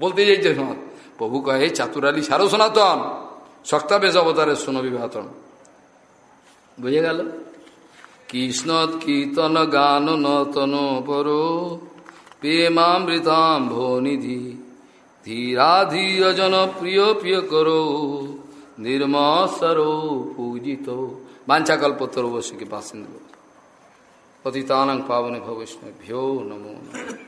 বলতে চাইছে সনাত প্রভু কহে চাতুরালি সারো সনাতন শক্তাবেশ অবতারের শোনো বিভাতন বুঝে গেল? কৃষ্ণ কীর্তন গান নতন পর। প্রেমামৃতাম ভনিধি। ধীরা ধীর জন প্রিয় প্রিয় করো নির্মসরো পূজিত। বাঞ্ছাকল্পতর বসুকে পাশেন্দ্র পতিতানং পাবনে ভবৈষ্ণভ্যো নমো নমঃ।